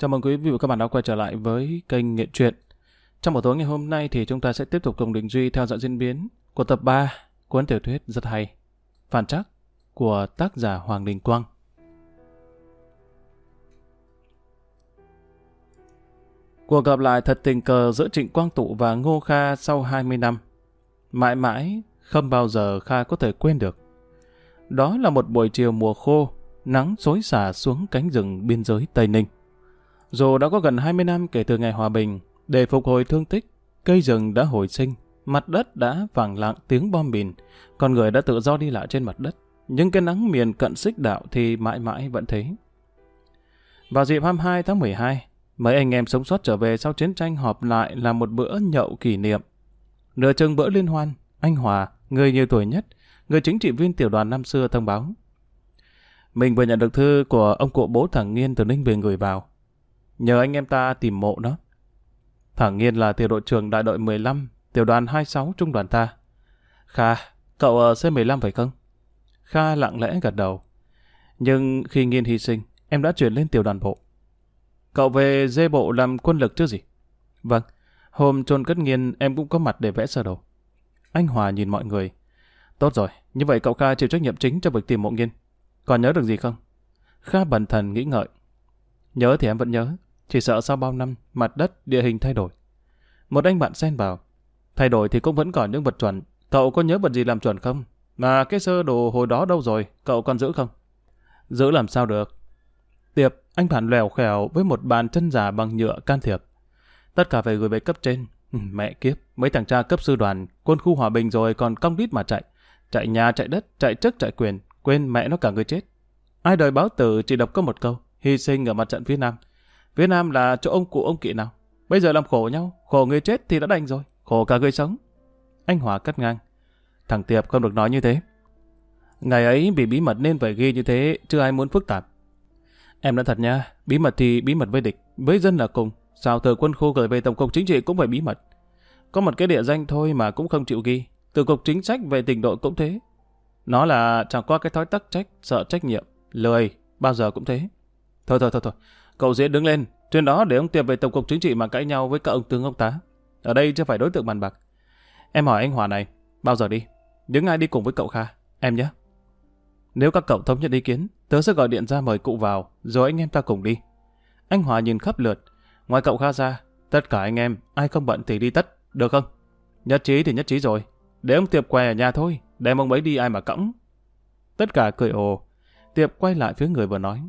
Chào mừng quý vị và các bạn đã quay trở lại với kênh Nghệ Truyện. Trong buổi tối ngày hôm nay thì chúng ta sẽ tiếp tục cùng Đình Duy theo dõi diễn biến của tập 3 cuốn tiểu thuyết rất hay Phản Trắc của tác giả Hoàng Đình Quang. Cuộc gặp lại thật tình cờ giữa Trịnh Quang Tụ và Ngô Kha sau 20 năm. Mãi mãi, không bao giờ Kha có thể quên được. Đó là một buổi chiều mùa khô, nắng xối xả xuống cánh rừng biên giới Tây Ninh. Dù đã có gần 20 năm kể từ ngày hòa bình, để phục hồi thương tích, cây rừng đã hồi sinh, mặt đất đã vàng lặng tiếng bom mìn, con người đã tự do đi lại trên mặt đất. Nhưng cái nắng miền cận xích đạo thì mãi mãi vẫn thế. Vào dịp 22 tháng 12, mấy anh em sống sót trở về sau chiến tranh họp lại là một bữa nhậu kỷ niệm. Nửa chừng bữa liên hoan, anh Hòa, người nhiều tuổi nhất, người chính trị viên tiểu đoàn năm xưa thông báo. Mình vừa nhận được thư của ông cụ bố thằng Nghiên từ Ninh Bình gửi vào. Nhờ anh em ta tìm mộ nó. thẳng nhiên là tiểu đội trưởng đại đội 15, tiểu đoàn 26 trung đoàn ta. Kha, cậu ờ, ở C15 phải không? Kha lặng lẽ gật đầu. Nhưng khi Nghiên hy sinh, em đã chuyển lên tiểu đoàn bộ. Cậu về dê bộ làm quân lực chứ gì? Vâng, hôm chôn cất Nghiên em cũng có mặt để vẽ sơ đồ. Anh Hòa nhìn mọi người. Tốt rồi, như vậy cậu Kha chịu trách nhiệm chính cho việc tìm mộ Nghiên. Còn nhớ được gì không? Kha bần thần nghĩ ngợi. Nhớ thì em vẫn nhớ. Chỉ sợ sau bao năm, mặt đất, địa hình thay đổi. Một anh bạn xen vào. Thay đổi thì cũng vẫn còn những vật chuẩn. Cậu có nhớ vật gì làm chuẩn không? Mà cái sơ đồ hồi đó đâu rồi? Cậu còn giữ không? Giữ làm sao được? Tiệp, anh bạn lèo khèo với một bàn chân giả bằng nhựa can thiệp. Tất cả phải gửi về cấp trên. Ừ, mẹ kiếp, mấy thằng cha cấp sư đoàn, quân khu hòa bình rồi còn cong đít mà chạy. Chạy nhà, chạy đất, chạy chức, chạy quyền, quên mẹ nó cả người chết. Ai đời báo tử chỉ đọc có một câu, hy sinh ở mặt trận phía Nam. Phía Nam là chỗ ông cụ ông kỵ nào. Bây giờ làm khổ nhau, khổ người chết thì đã đành rồi, khổ cả người sống. Anh Hòa cắt ngang. Thằng Tiệp không được nói như thế. Ngày ấy bị bí mật nên phải ghi như thế, chứ ai muốn phức tạp. Em nói thật nha, bí mật thì bí mật với địch, với dân là cùng. Sao từ quân khu gửi về Tổng cục Chính trị cũng phải bí mật. Có một cái địa danh thôi mà cũng không chịu ghi. Từ cục chính sách về tỉnh đội cũng thế. Nó là chẳng qua cái thói tắc trách, sợ trách nhiệm, lười, bao giờ cũng thế. Thôi thôi thôi thôi, cậu dễ đứng lên, trên đó để ông Tiệp về Tổng cục Chính trị mà cãi nhau với các ông tướng ông tá. Ở đây chưa phải đối tượng bàn bạc. Em hỏi anh Hòa này, bao giờ đi? Những ai đi cùng với cậu Kha, em nhé. Nếu các cậu thống nhất ý kiến, tớ sẽ gọi điện ra mời cụ vào, rồi anh em ta cùng đi. Anh Hòa nhìn khắp lượt, ngoài cậu Kha ra, tất cả anh em, ai không bận thì đi tất, được không? Nhất trí thì nhất trí rồi, để ông Tiệp què ở nhà thôi, đem ông ấy đi ai mà cõng. Tất cả cười ồ, Tiệp quay lại phía người vừa nói.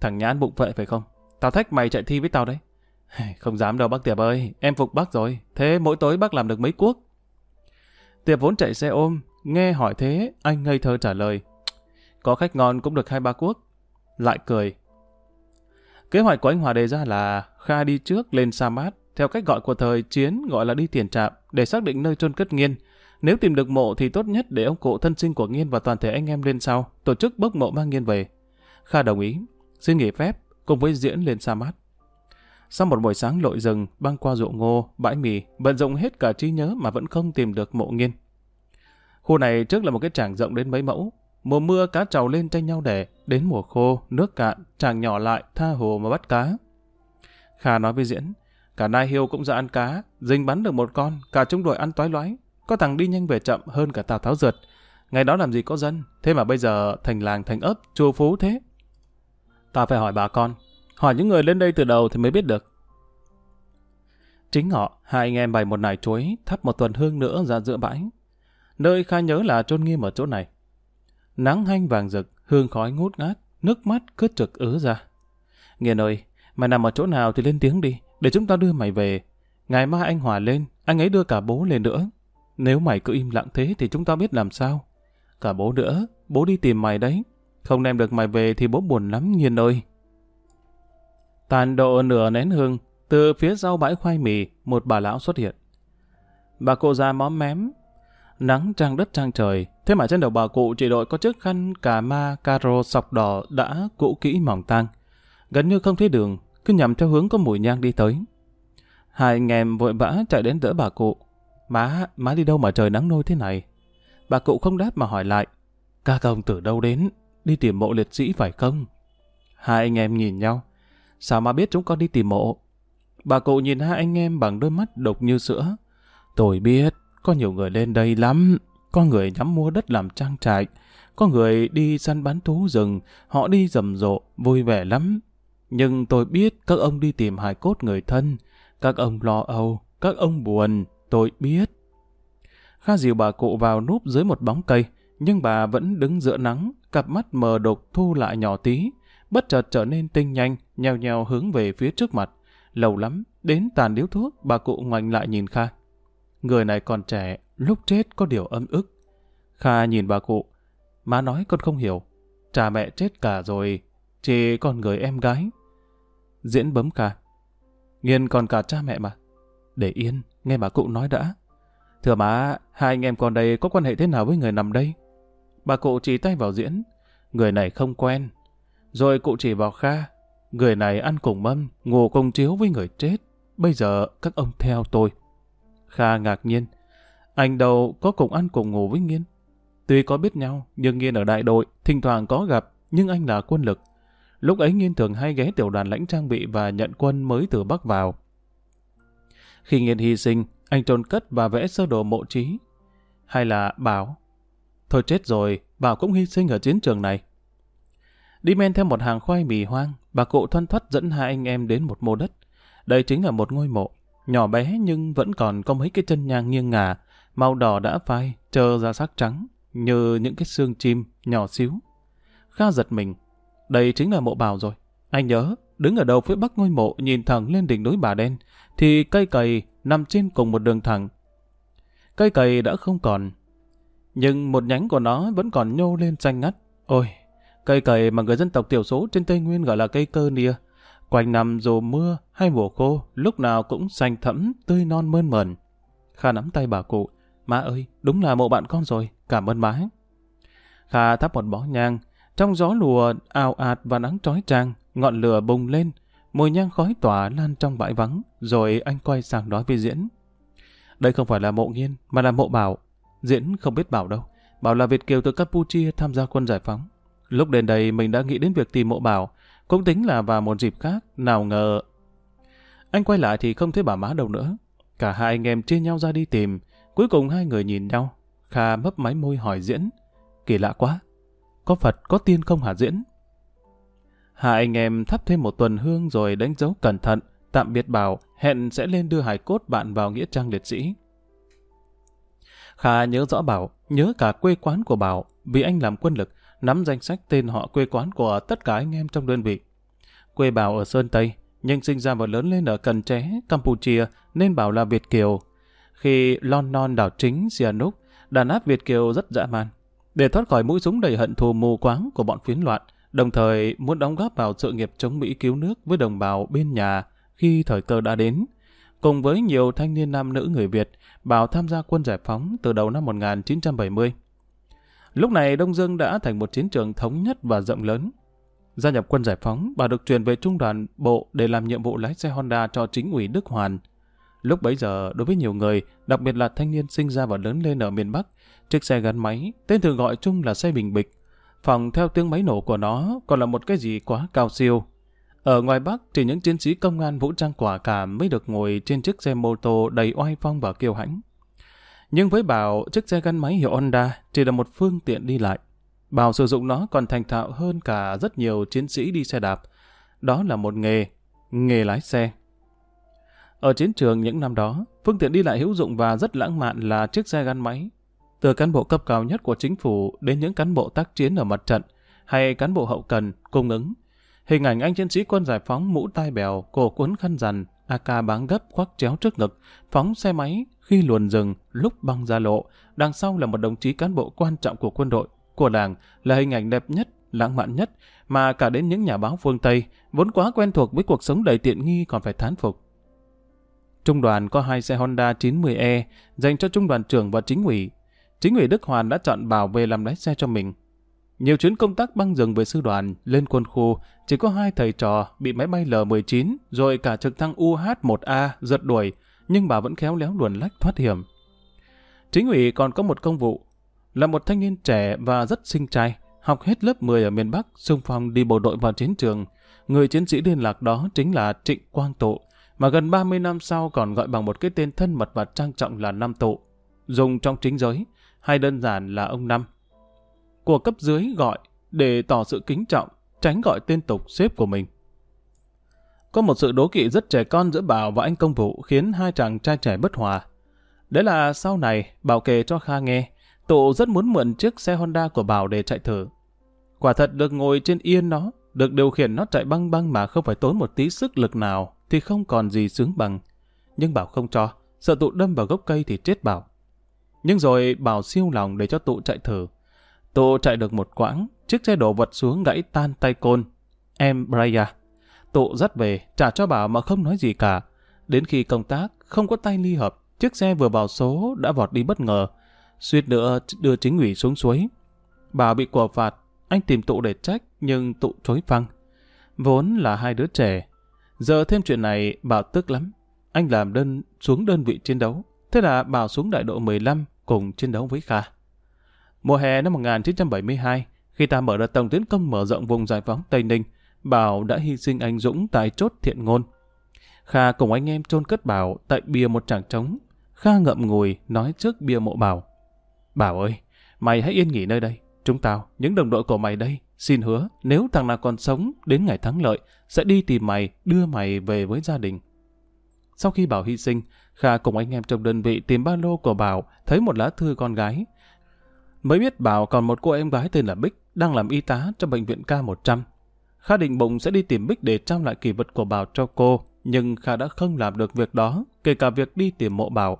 Thằng nhãn bụng vậy phải không? Tao thách mày chạy thi với tao đấy. Không dám đâu bác Tiệp ơi, em phục bác rồi. Thế mỗi tối bác làm được mấy cuốc? Tiệp vốn chạy xe ôm, nghe hỏi thế, anh ngây thơ trả lời. Có khách ngon cũng được hai ba cuốc. Lại cười. Kế hoạch của anh Hòa đề ra là Kha đi trước lên Sa Mát, theo cách gọi của thời chiến gọi là đi tiền trạm, để xác định nơi chôn cất nghiên. Nếu tìm được mộ thì tốt nhất để ông cụ thân sinh của nghiên và toàn thể anh em lên sau, tổ chức bốc mộ mang nghiên về. Kha đồng ý, xin nghỉ phép, cùng với diễn lên Sa Mát. Sau một buổi sáng lội rừng, băng qua ruộng ngô, bãi mì, bận rộng hết cả trí nhớ mà vẫn không tìm được mộ nghiên. Khu này trước là một cái tràng rộng đến mấy mẫu. Mùa mưa cá trào lên tranh nhau đẻ, đến mùa khô, nước cạn, tràng nhỏ lại, tha hồ mà bắt cá. Kha nói với Diễn, cả Nai Hiêu cũng ra ăn cá, dình bắn được một con, cả trung đội ăn toái loái. Có thằng đi nhanh về chậm hơn cả Tào Tháo rượt. Ngày đó làm gì có dân, thế mà bây giờ thành làng thành ấp, chùa phú thế. Ta phải hỏi bà con, hỏi những người lên đây từ đầu thì mới biết được. Chính họ, hai anh em bày một nải chuối, thắp một tuần hương nữa ra giữa bãi. Nơi Kha nhớ là chôn nghiêm ở chỗ này. Nắng hanh vàng rực, hương khói ngút ngát, nước mắt cứ trực ứa ra. Nghiền ơi, mày nằm ở chỗ nào thì lên tiếng đi, để chúng ta đưa mày về. Ngày mai anh Hòa lên, anh ấy đưa cả bố lên nữa. Nếu mày cứ im lặng thế thì chúng ta biết làm sao. Cả bố nữa, bố đi tìm mày đấy. Không đem được mày về thì bố buồn lắm Nhiên ơi. Tàn độ nửa nén hương, từ phía sau bãi khoai mì, một bà lão xuất hiện. Bà cụ già móm mém, nắng trăng đất trăng trời, thế mà trên đầu bà cụ chỉ đội có chiếc khăn cà ma caro sọc đỏ đã cũ kỹ mỏng tang. Gần như không thấy đường, cứ nhằm theo hướng có mùi nhang đi tới. Hai anh em vội vã chạy đến đỡ bà cụ. Má, má đi đâu mà trời nắng nôi thế này? Bà cụ không đáp mà hỏi lại. Ca công từ đâu đến? Đi tìm mộ liệt sĩ phải không? Hai anh em nhìn nhau. Sao mà biết chúng con đi tìm mộ? Bà cụ nhìn hai anh em bằng đôi mắt độc như sữa. Tôi biết, có nhiều người lên đây lắm. Có người nhắm mua đất làm trang trại. Có người đi săn bán thú rừng. Họ đi rầm rộ, vui vẻ lắm. Nhưng tôi biết các ông đi tìm hài cốt người thân. Các ông lo âu, các ông buồn, tôi biết. Kha dìu bà cụ vào núp dưới một bóng cây, nhưng bà vẫn đứng giữa nắng, cặp mắt mờ đục thu lại nhỏ tí, bất chợt trở nên tinh nhanh, nheo nheo hướng về phía trước mặt. Lâu lắm, đến tàn điếu thuốc, bà cụ ngoảnh lại nhìn Kha. Người này còn trẻ, lúc chết có điều âm ức. Kha nhìn bà cụ, má nói con không hiểu. Cha mẹ chết cả rồi, chỉ còn người em gái. Diễn bấm Kha. Nghiên còn cả cha mẹ mà. Để yên, nghe bà cụ nói đã. Thưa má, hai anh em con đây có quan hệ thế nào với người nằm đây? Bà cụ chỉ tay vào diễn. Người này không quen. Rồi cụ chỉ vào Kha. Người này ăn cùng mâm, ngủ cùng chiếu với người chết. Bây giờ các ông theo tôi. Kha ngạc nhiên. Anh đâu có cùng ăn cùng ngủ với Nghiên. Tuy có biết nhau, nhưng Nghiên ở đại đội, thỉnh thoảng có gặp, nhưng anh là quân lực. Lúc ấy Nghiên thường hay ghé tiểu đoàn lãnh trang bị và nhận quân mới từ Bắc vào. Khi Nghiên hy sinh, anh trôn cất và vẽ sơ đồ mộ trí. Hay là Bảo? Thôi chết rồi, Bảo cũng hy sinh ở chiến trường này. Đi men theo một hàng khoai mì hoang, bà cụ thoăn thoắt dẫn hai anh em đến một mô đất. Đây chính là một ngôi mộ, nhỏ bé nhưng vẫn còn có mấy cái chân nhang nghiêng ngả, màu đỏ đã phai, trơ ra sắc trắng, như những cái xương chim nhỏ xíu. Kha giật mình, đây chính là mộ bào rồi. Anh nhớ, đứng ở đầu phía bắc ngôi mộ nhìn thẳng lên đỉnh núi Bà Đen, thì cây cầy nằm trên cùng một đường thẳng. Cây cầy đã không còn, nhưng một nhánh của nó vẫn còn nhô lên xanh ngắt. Ôi, cây cầy mà người dân tộc thiểu số trên Tây Nguyên gọi là cây cơ nia. Quanh năm dù mưa hay mùa khô, lúc nào cũng xanh thẫm, tươi non mơn mởn. Kha nắm tay bà cụ. Má ơi, đúng là mộ bạn con rồi, cảm ơn má. Kha thắp một bó nhang, trong gió lùa ào ạt và nắng trói trang, ngọn lửa bùng lên, mùi nhang khói tỏa lan trong bãi vắng, rồi anh quay sang nói với Diễn. Đây không phải là mộ nghiên, mà là mộ bảo. Diễn không biết bảo đâu. Bảo là Việt Kiều từ Campuchia tham gia quân giải phóng. Lúc đến đây mình đã nghĩ đến việc tìm mộ bảo, cũng tính là vào một dịp khác, nào ngờ... Anh quay lại thì không thấy bà má đâu nữa. Cả hai anh em chia nhau ra đi tìm, cuối cùng hai người nhìn nhau. Kha mấp máy môi hỏi Diễn. Kỳ lạ quá, có Phật có tiên không hả Diễn? Hai anh em thắp thêm một tuần hương rồi đánh dấu cẩn thận, tạm biệt bảo, hẹn sẽ lên đưa hải cốt bạn vào Nghĩa Trang Liệt Sĩ. Kha nhớ rõ Bảo, nhớ cả quê quán của Bảo, vì anh làm quân lực, nắm danh sách tên họ quê quán của tất cả anh em trong đơn vị. Quê Bảo ở Sơn Tây, nhưng sinh ra và lớn lên ở Cần Tré, Campuchia, nên Bảo là Việt Kiều. Khi lon non đảo chính Sihanouk, đàn áp Việt Kiều rất dã man. Để thoát khỏi mũi súng đầy hận thù mù quáng của bọn phiến loạn, đồng thời muốn đóng góp vào sự nghiệp chống Mỹ cứu nước với đồng bào bên nhà khi thời cơ đã đến. Cùng với nhiều thanh niên nam nữ người Việt, Bảo tham gia quân giải phóng từ đầu năm 1970. Lúc này Đông Dương đã thành một chiến trường thống nhất và rộng lớn. Gia nhập quân giải phóng, bà được truyền về trung đoàn bộ để làm nhiệm vụ lái xe Honda cho chính ủy Đức Hoàn. Lúc bấy giờ, đối với nhiều người, đặc biệt là thanh niên sinh ra và lớn lên ở miền Bắc, chiếc xe gắn máy, tên thường gọi chung là xe bình bịch, phòng theo tiếng máy nổ của nó còn là một cái gì quá cao siêu. Ở ngoài Bắc, thì những chiến sĩ công an vũ trang quả cảm mới được ngồi trên chiếc xe mô tô đầy oai phong và kiêu hãnh. Nhưng với Bảo, chiếc xe gắn máy hiệu Honda chỉ là một phương tiện đi lại. Bảo sử dụng nó còn thành thạo hơn cả rất nhiều chiến sĩ đi xe đạp. Đó là một nghề, nghề lái xe. Ở chiến trường những năm đó, phương tiện đi lại hữu dụng và rất lãng mạn là chiếc xe gắn máy. Từ cán bộ cấp cao nhất của chính phủ đến những cán bộ tác chiến ở mặt trận hay cán bộ hậu cần, cung ứng. Hình ảnh anh chiến sĩ quân giải phóng mũ tai bèo, cổ cuốn khăn rằn, AK báng gấp khoác chéo trước ngực, phóng xe máy khi luồn rừng, lúc băng ra lộ, đằng sau là một đồng chí cán bộ quan trọng của quân đội, của đảng, là hình ảnh đẹp nhất, lãng mạn nhất, mà cả đến những nhà báo phương Tây, vốn quá quen thuộc với cuộc sống đầy tiện nghi còn phải thán phục. Trung đoàn có hai xe Honda 90E dành cho trung đoàn trưởng và chính ủy. Chính ủy Đức Hoàn đã chọn Bảo về làm lái xe cho mình. Nhiều chuyến công tác băng rừng với sư đoàn, lên quân khu, chỉ có hai thầy trò bị máy bay L-19 rồi cả trực thăng UH-1A giật đuổi, nhưng bà vẫn khéo léo luồn lách thoát hiểm. Chính ủy còn có một công vụ, là một thanh niên trẻ và rất sinh trai, học hết lớp 10 ở miền Bắc, xung phong đi bộ đội vào chiến trường. Người chiến sĩ liên lạc đó chính là Trịnh Quang Tụ, mà gần 30 năm sau còn gọi bằng một cái tên thân mật và trang trọng là Nam Tụ, dùng trong chính giới, hay đơn giản là ông Năm. Của cấp dưới gọi để tỏ sự kính trọng, tránh gọi tên tục xếp của mình. Có một sự đố kỵ rất trẻ con giữa Bảo và anh công vụ khiến hai chàng trai trẻ bất hòa. Đấy là sau này Bảo kể cho Kha nghe, Tụ rất muốn mượn chiếc xe Honda của Bảo để chạy thử. Quả thật được ngồi trên yên nó, được điều khiển nó chạy băng băng mà không phải tốn một tí sức lực nào thì không còn gì sướng bằng. Nhưng Bảo không cho, sợ tụ đâm vào gốc cây thì chết Bảo. Nhưng rồi Bảo siêu lòng để cho tụ chạy thử. Tụ chạy được một quãng, chiếc xe đổ vật xuống gãy tan tay côn. Em Braya. Tụ dắt về, trả cho Bảo mà không nói gì cả. Đến khi công tác, không có tay ly hợp, chiếc xe vừa vào số đã vọt đi bất ngờ. Suýt nữa đưa chính ủy xuống suối. bà bị quả phạt, anh tìm tụ để trách, nhưng tụ chối phăng. Vốn là hai đứa trẻ. Giờ thêm chuyện này, Bảo tức lắm. Anh làm đơn xuống đơn vị chiến đấu. Thế là Bảo xuống đại độ 15 cùng chiến đấu với Kha. Mùa hè năm 1972, khi ta mở đợt tổng tiến công mở rộng vùng giải phóng Tây Ninh, Bảo đã hy sinh anh Dũng tại chốt thiện ngôn. Kha cùng anh em chôn cất Bảo tại bia một tràng trống. Kha ngậm ngùi nói trước bia mộ Bảo. Bảo ơi, mày hãy yên nghỉ nơi đây. Chúng tao, những đồng đội của mày đây, xin hứa nếu thằng nào còn sống đến ngày thắng lợi, sẽ đi tìm mày, đưa mày về với gia đình. Sau khi Bảo hy sinh, Kha cùng anh em trong đơn vị tìm ba lô của Bảo, thấy một lá thư con gái. Mới biết Bảo còn một cô em gái tên là Bích, đang làm y tá trong bệnh viện K100. Kha định bụng sẽ đi tìm Bích để trao lại kỷ vật của Bảo cho cô, nhưng Kha đã không làm được việc đó, kể cả việc đi tìm mộ Bảo.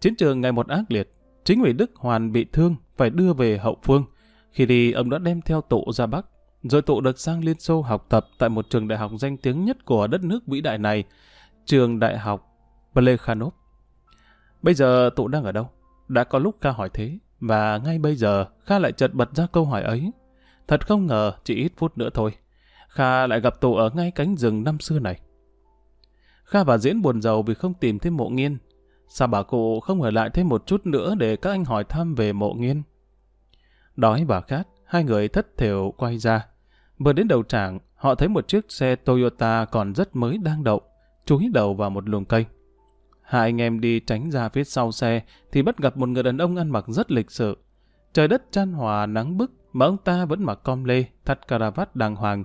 Chiến trường ngày một ác liệt, chính ủy Đức Hoàn bị thương, phải đưa về hậu phương. Khi đi, ông đã đem theo tụ ra Bắc, rồi tụ được sang Liên Xô học tập tại một trường đại học danh tiếng nhất của đất nước vĩ đại này, trường đại học Plekhanov. Bây giờ tụ đang ở đâu? Đã có lúc Kha hỏi thế, và ngay bây giờ Kha lại chợt bật ra câu hỏi ấy. Thật không ngờ, chỉ ít phút nữa thôi, Kha lại gặp tụ ở ngay cánh rừng năm xưa này. Kha và Diễn buồn giàu vì không tìm thấy mộ nghiên. Sao bà cụ không ở lại thêm một chút nữa để các anh hỏi thăm về mộ nghiên? Đói và khát, hai người thất thểu quay ra. Vừa đến đầu trảng, họ thấy một chiếc xe Toyota còn rất mới đang đậu, chúi đầu vào một luồng cây. Hai anh em đi tránh ra phía sau xe thì bắt gặp một người đàn ông ăn mặc rất lịch sự. Trời đất chan hòa nắng bức mà ông ta vẫn mặc com lê, thắt caravat đàng hoàng.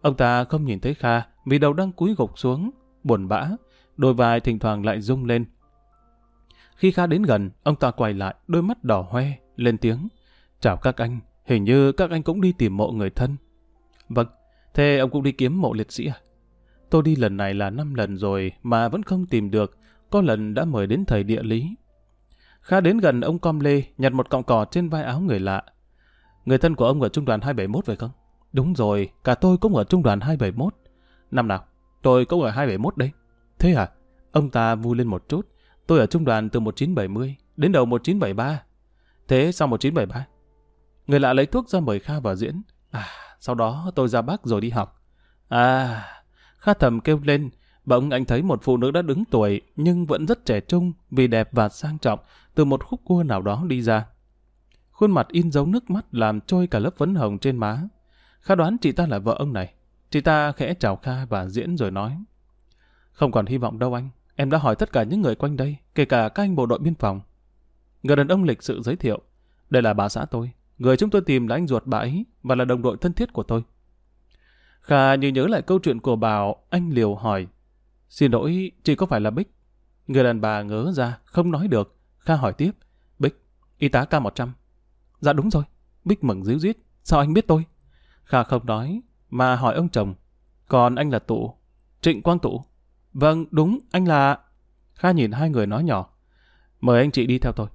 Ông ta không nhìn thấy Kha vì đầu đang cúi gục xuống, buồn bã, đôi vai thỉnh thoảng lại rung lên. Khi Kha đến gần, ông ta quay lại, đôi mắt đỏ hoe, lên tiếng. Chào các anh, hình như các anh cũng đi tìm mộ người thân. Vâng, thế ông cũng đi kiếm mộ liệt sĩ à? Tôi đi lần này là 5 lần rồi mà vẫn không tìm được, có lần đã mời đến thầy địa lý. Kha đến gần ông Com Lê, nhặt một cọng cỏ trên vai áo người lạ. Người thân của ông ở trung đoàn 271 phải không? Đúng rồi, cả tôi cũng ở trung đoàn 271. Năm nào? Tôi cũng ở 271 đấy. Thế à? Ông ta vui lên một chút. Tôi ở trung đoàn từ 1970 đến đầu 1973. Thế sau 1973? Người lạ lấy thuốc ra mời Kha vào diễn. À, sau đó tôi ra Bắc rồi đi học. À, Kha thầm kêu lên. Bỗng anh thấy một phụ nữ đã đứng tuổi nhưng vẫn rất trẻ trung vì đẹp và sang trọng từ một khúc cua nào đó đi ra. Khuôn mặt in dấu nước mắt làm trôi cả lớp phấn hồng trên má. Kha đoán chị ta là vợ ông này. Chị ta khẽ chào Kha và diễn rồi nói. Không còn hy vọng đâu anh. Em đã hỏi tất cả những người quanh đây, kể cả các anh bộ đội biên phòng. Người đàn ông lịch sự giới thiệu. Đây là bà xã tôi. Người chúng tôi tìm là anh ruột bà ấy và là đồng đội thân thiết của tôi. Kha như nhớ lại câu chuyện của Bảo, anh liều hỏi. Xin lỗi, chị có phải là Bích? Người đàn bà ngớ ra, không nói được. Kha hỏi tiếp. Bích, y tá K100. Dạ đúng rồi. Bích mừng díu dít. Sao anh biết tôi? Kha không nói, mà hỏi ông chồng. Còn anh là Tụ. Trịnh Quang Tụ. Vâng, đúng, anh là... Kha nhìn hai người nói nhỏ. Mời anh chị đi theo tôi.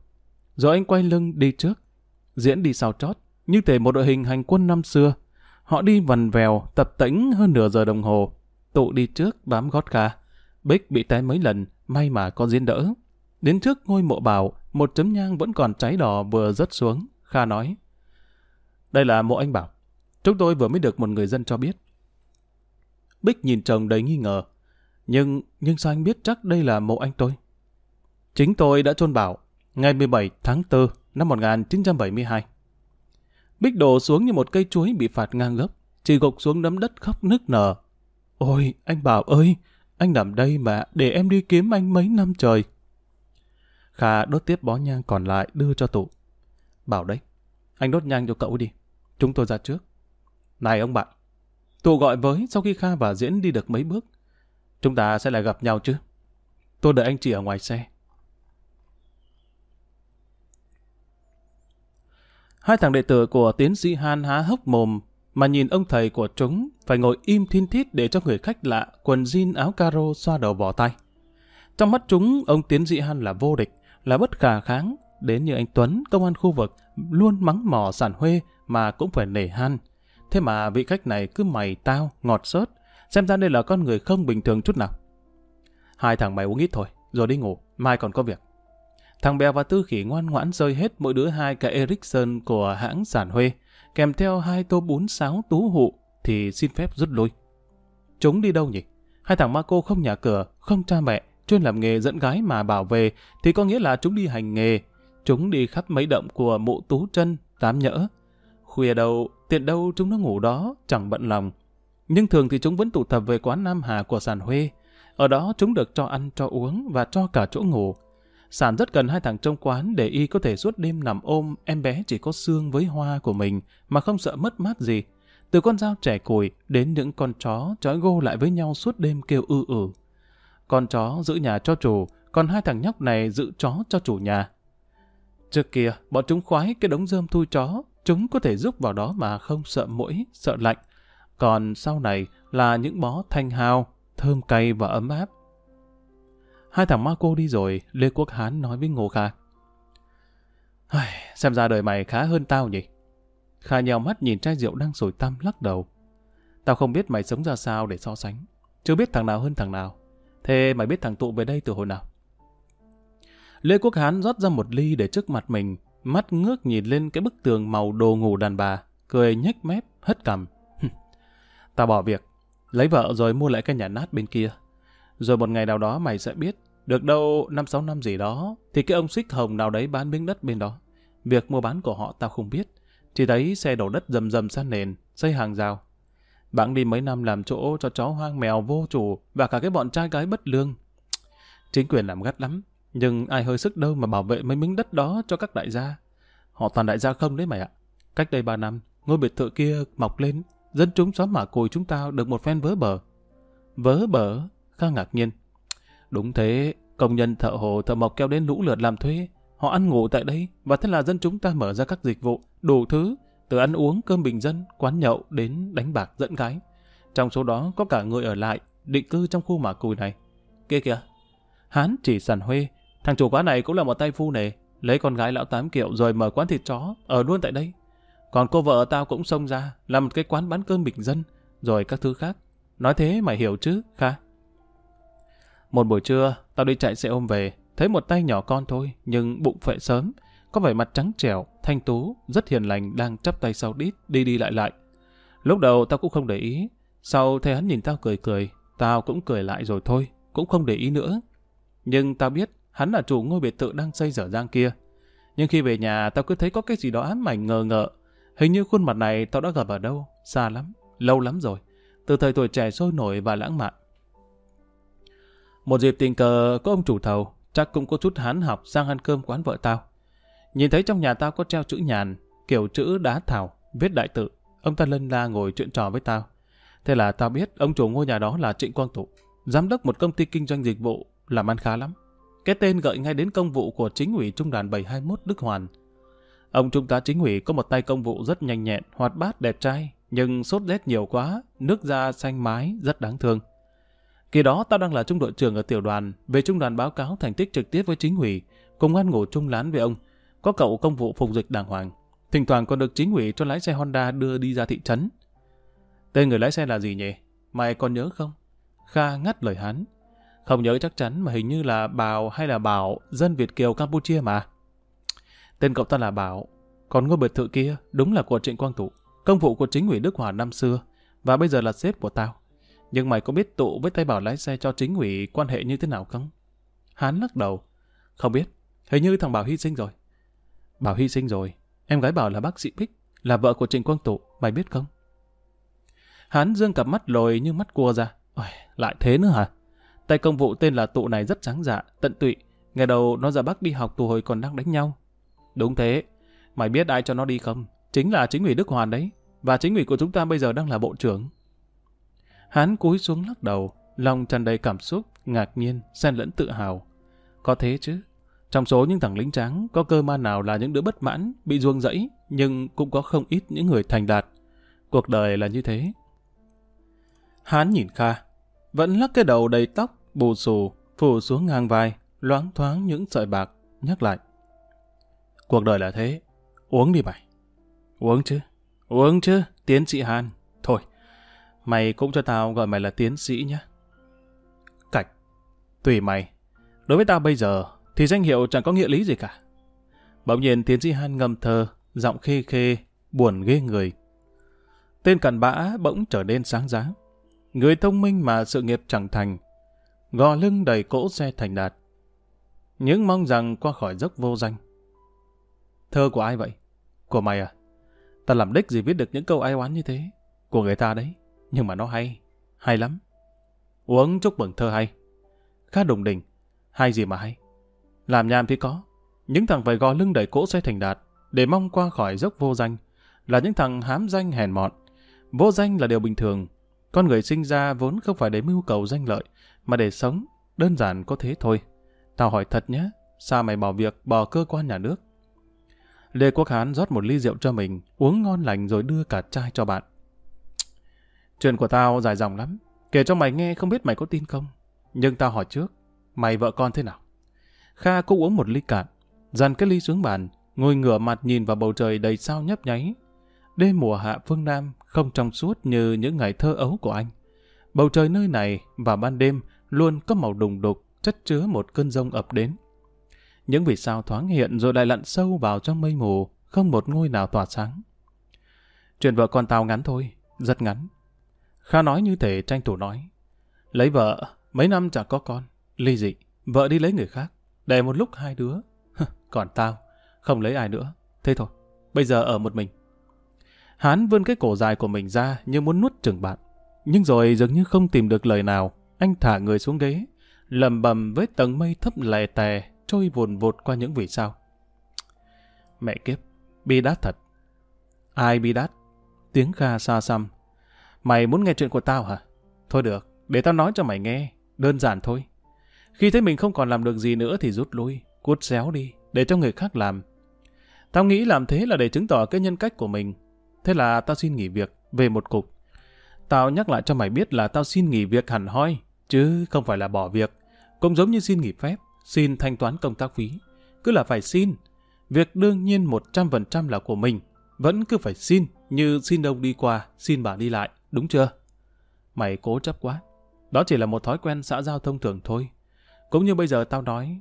Rồi anh quay lưng đi trước. Diễn đi sau chót, như thể một đội hình hành quân năm xưa. Họ đi vần vèo, tập tĩnh hơn nửa giờ đồng hồ. Tụ đi trước, bám gót Kha. Bích bị té mấy lần, may mà có diễn đỡ. Đến trước ngôi mộ bảo, một chấm nhang vẫn còn cháy đỏ vừa rớt xuống. Kha nói. Đây là mộ anh Bảo. Chúng tôi vừa mới được một người dân cho biết. Bích nhìn chồng đầy nghi ngờ. Nhưng, nhưng sao anh biết chắc đây là mộ anh tôi? Chính tôi đã chôn bảo ngày 17 tháng 4 năm 1972. Bích đổ xuống như một cây chuối bị phạt ngang gốc, chỉ gục xuống đấm đất khóc nức nở. Ôi, anh Bảo ơi, anh nằm đây mà, để em đi kiếm anh mấy năm trời. Kha đốt tiếp bó nhang còn lại đưa cho tụ. Bảo đấy, anh đốt nhang cho cậu đi. Chúng tôi ra trước. Này ông bạn, tụ gọi với sau khi Kha và Diễn đi được mấy bước. Chúng ta sẽ lại gặp nhau chứ. Tôi đợi anh chị ở ngoài xe. Hai thằng đệ tử của tiến sĩ Han há hốc mồm mà nhìn ông thầy của chúng phải ngồi im thiên thiết để cho người khách lạ quần jean áo caro xoa đầu bỏ tay. Trong mắt chúng, ông tiến dị Han là vô địch, là bất khả kháng, đến như anh Tuấn, công an khu vực, luôn mắng mỏ sản huê mà cũng phải nể Han. Thế mà vị khách này cứ mày tao, ngọt sớt, xem ra đây là con người không bình thường chút nào. Hai thằng mày uống ít thôi, rồi đi ngủ, mai còn có việc. Thằng Bèo và Tư Khỉ ngoan ngoãn rơi hết mỗi đứa hai cái Ericsson của hãng sản Huê, kèm theo hai tô bún sáo tú hụ, thì xin phép rút lui. Chúng đi đâu nhỉ? Hai thằng Marco không nhà cửa, không cha mẹ, chuyên làm nghề dẫn gái mà bảo về, thì có nghĩa là chúng đi hành nghề. Chúng đi khắp mấy động của mụ tú chân, tám nhỡ. Khuya đầu, tiện đâu chúng nó ngủ đó, chẳng bận lòng. Nhưng thường thì chúng vẫn tụ tập về quán Nam Hà của sàn Huê. Ở đó chúng được cho ăn, cho uống và cho cả chỗ ngủ. Sản rất cần hai thằng trong quán để y có thể suốt đêm nằm ôm em bé chỉ có xương với hoa của mình mà không sợ mất mát gì. Từ con dao trẻ củi đến những con chó trói gô lại với nhau suốt đêm kêu ư ử. Con chó giữ nhà cho chủ, còn hai thằng nhóc này giữ chó cho chủ nhà. Trước kia, bọn chúng khoái cái đống rơm thui chó, chúng có thể giúp vào đó mà không sợ mũi, sợ lạnh. Còn sau này là những bó thanh hao, thơm cay và ấm áp. Hai thằng ma cô đi rồi, Lê Quốc Hán nói với Ngô Kha. Xem ra đời mày khá hơn tao nhỉ? Kha nhèo mắt nhìn chai rượu đang sồi tăm lắc đầu. Tao không biết mày sống ra sao để so sánh. Chưa biết thằng nào hơn thằng nào. Thế mày biết thằng tụ về đây từ hồi nào? Lê Quốc Hán rót ra một ly để trước mặt mình, mắt ngước nhìn lên cái bức tường màu đồ ngủ đàn bà, cười nhếch mép, hất cằm. Tao bỏ việc, lấy vợ rồi mua lại cái nhà nát bên kia. Rồi một ngày nào đó mày sẽ biết, được đâu năm sáu năm gì đó, thì cái ông xích hồng nào đấy bán miếng đất bên đó. Việc mua bán của họ tao không biết, chỉ thấy xe đổ đất rầm rầm san nền, xây hàng rào. Bạn đi mấy năm làm chỗ cho chó hoang mèo vô chủ và cả cái bọn trai gái bất lương. Chính quyền làm gắt lắm, nhưng ai hơi sức đâu mà bảo vệ mấy miếng đất đó cho các đại gia. Họ toàn đại gia không đấy mày ạ. Cách đây ba năm, ngôi biệt thự kia mọc lên, dân chúng xóm mả cùi chúng ta được một phen vớ bờ. Vớ bờ, khá ngạc nhiên. Đúng thế, công nhân thợ hồ thợ mộc kéo đến lũ lượt làm thuê. Họ ăn ngủ tại đây, và thế là dân chúng ta mở ra các dịch vụ, đủ thứ, từ ăn uống, cơm bình dân, quán nhậu đến đánh bạc dẫn gái. Trong số đó có cả người ở lại, định cư trong khu mả cùi này. Kia kìa, Hán chỉ sàn huê, thằng chủ quán này cũng là một tay phu nề, lấy con gái lão tám kiệu rồi mở quán thịt chó, ở luôn tại đây. Còn cô vợ tao cũng xông ra, làm một cái quán bán cơm bình dân, rồi các thứ khác. Nói thế mày hiểu chứ, Kha? Một buổi trưa, tao đi chạy xe ôm về, thấy một tay nhỏ con thôi, nhưng bụng phệ sớm, có vẻ mặt trắng trẻo, thanh tú, rất hiền lành đang chắp tay sau đít, đi đi lại lại. Lúc đầu tao cũng không để ý, sau thấy hắn nhìn tao cười cười, tao cũng cười lại rồi thôi, cũng không để ý nữa. Nhưng tao biết hắn là chủ ngôi biệt thự đang xây dở dang kia. Nhưng khi về nhà tao cứ thấy có cái gì đó ám ảnh ngờ ngợ. Hình như khuôn mặt này tao đã gặp ở đâu, xa lắm, lâu lắm rồi. Từ thời tuổi trẻ sôi nổi và lãng mạn. Một dịp tình cờ có ông chủ thầu, chắc cũng có chút hán học sang ăn cơm quán vợ tao. Nhìn thấy trong nhà tao có treo chữ nhàn, kiểu chữ đá thảo, viết đại tự. Ông ta lân la ngồi chuyện trò với tao. Thế là tao biết ông chủ ngôi nhà đó là Trịnh Quang Tụ, giám đốc một công ty kinh doanh dịch vụ, làm ăn khá lắm. Cái tên gợi ngay đến công vụ của chính ủy trung đoàn 721 Đức Hoàn. Ông trung tá chính ủy có một tay công vụ rất nhanh nhẹn, hoạt bát, đẹp trai, nhưng sốt rét nhiều quá, nước da xanh mái, rất đáng thương. Khi đó tao đang là trung đội trưởng ở tiểu đoàn, về trung đoàn báo cáo thành tích trực tiếp với chính ủy, cùng ăn ngủ chung lán với ông. Có cậu công vụ phục dịch đàng hoàng. Thỉnh thoảng còn được chính ủy cho lái xe Honda đưa đi ra thị trấn. Tên người lái xe là gì nhỉ? Mày còn nhớ không? Kha ngắt lời hắn. Không nhớ chắc chắn mà hình như là Bảo hay là Bảo, dân Việt Kiều Campuchia mà. Tên cậu ta là Bảo, còn ngôi biệt thự kia đúng là của Trịnh Quang Tụ, công vụ của chính ủy Đức Hòa năm xưa, và bây giờ là sếp của tao. Nhưng mày có biết tụ với tay bảo lái xe cho chính ủy quan hệ như thế nào không? Hán lắc đầu. Không biết. Hình như thằng Bảo hy sinh rồi. Bảo hy sinh rồi. Em gái Bảo là bác sĩ Bích. là vợ của Trịnh Quang Tụ, mày biết không? Hán dương cặp mắt lồi như mắt cua ra. Ôi, lại thế nữa hả? Tay công vụ tên là Tụ này rất trắng dạ, tận tụy. Ngày đầu nó ra bác đi học tù hồi còn đang đánh nhau. Đúng thế. Mày biết ai cho nó đi không? Chính là chính ủy Đức Hoàn đấy. Và chính ủy của chúng ta bây giờ đang là bộ trưởng. Hắn cúi xuống lắc đầu, lòng tràn đầy cảm xúc, ngạc nhiên, xen lẫn tự hào. Có thế chứ. Trong số những thằng lính trắng, có cơ ma nào là những đứa bất mãn, bị ruông rẫy, nhưng cũng có không ít những người thành đạt. Cuộc đời là như thế. Hán nhìn Kha, vẫn lắc cái đầu đầy tóc, bù xù, phủ xuống ngang vai, loáng thoáng những sợi bạc, nhắc lại. Cuộc đời là thế, uống đi mày. Uống chứ, uống chứ, tiến sĩ Hàn. Mày cũng cho tao gọi mày là tiến sĩ nhé. Cạch, tùy mày. Đối với tao bây giờ, thì danh hiệu chẳng có nghĩa lý gì cả. Bỗng nhiên tiến sĩ Han ngầm thơ, giọng khê khê, buồn ghê người. Tên cặn bã bỗng trở nên sáng giá. Người thông minh mà sự nghiệp chẳng thành, gò lưng đầy cỗ xe thành đạt. Những mong rằng qua khỏi dốc vô danh. Thơ của ai vậy? Của mày à? Ta làm đích gì viết được những câu ai oán như thế? Của người ta đấy. Nhưng mà nó hay. Hay lắm. Uống chúc mừng thơ hay. Khá đồng đình. Hay gì mà hay? Làm nhàm thì có. Những thằng phải gò lưng đẩy cỗ xe thành đạt để mong qua khỏi dốc vô danh là những thằng hám danh hèn mọn. Vô danh là điều bình thường. Con người sinh ra vốn không phải để mưu cầu danh lợi, mà để sống, đơn giản có thế thôi. Tao hỏi thật nhé, sao mày bỏ việc, bỏ cơ quan nhà nước? Lê Quốc Hán rót một ly rượu cho mình, uống ngon lành rồi đưa cả chai cho bạn. Chuyện của tao dài dòng lắm, kể cho mày nghe không biết mày có tin không. Nhưng tao hỏi trước, mày vợ con thế nào? Kha cũng uống một ly cạn, dàn cái ly xuống bàn, ngồi ngửa mặt nhìn vào bầu trời đầy sao nhấp nháy. Đêm mùa hạ phương Nam không trong suốt như những ngày thơ ấu của anh. Bầu trời nơi này và ban đêm luôn có màu đùng đục, chất chứa một cơn rông ập đến. Những vì sao thoáng hiện rồi lại lặn sâu vào trong mây mù, không một ngôi nào tỏa sáng. Chuyện vợ con tao ngắn thôi, rất ngắn. Kha nói như thể tranh thủ nói. Lấy vợ, mấy năm chẳng có con, ly dị, vợ đi lấy người khác, để một lúc hai đứa. Còn tao, không lấy ai nữa. Thế thôi, bây giờ ở một mình. Hán vươn cái cổ dài của mình ra như muốn nuốt chừng bạn. Nhưng rồi dường như không tìm được lời nào, anh thả người xuống ghế, lầm bầm với tầng mây thấp lè tè, trôi vùn vụt qua những vì sao. Mẹ kiếp, bi đát thật. Ai bi đát? Tiếng kha xa xăm. Mày muốn nghe chuyện của tao hả? Thôi được, để tao nói cho mày nghe. Đơn giản thôi. Khi thấy mình không còn làm được gì nữa thì rút lui, cút xéo đi, để cho người khác làm. Tao nghĩ làm thế là để chứng tỏ cái nhân cách của mình. Thế là tao xin nghỉ việc, về một cục. Tao nhắc lại cho mày biết là tao xin nghỉ việc hẳn hoi, chứ không phải là bỏ việc. Cũng giống như xin nghỉ phép, xin thanh toán công tác phí. Cứ là phải xin. Việc đương nhiên 100% là của mình. Vẫn cứ phải xin, như xin ông đi qua, xin bà đi lại, đúng chưa? Mày cố chấp quá. Đó chỉ là một thói quen xã giao thông thường thôi. Cũng như bây giờ tao nói,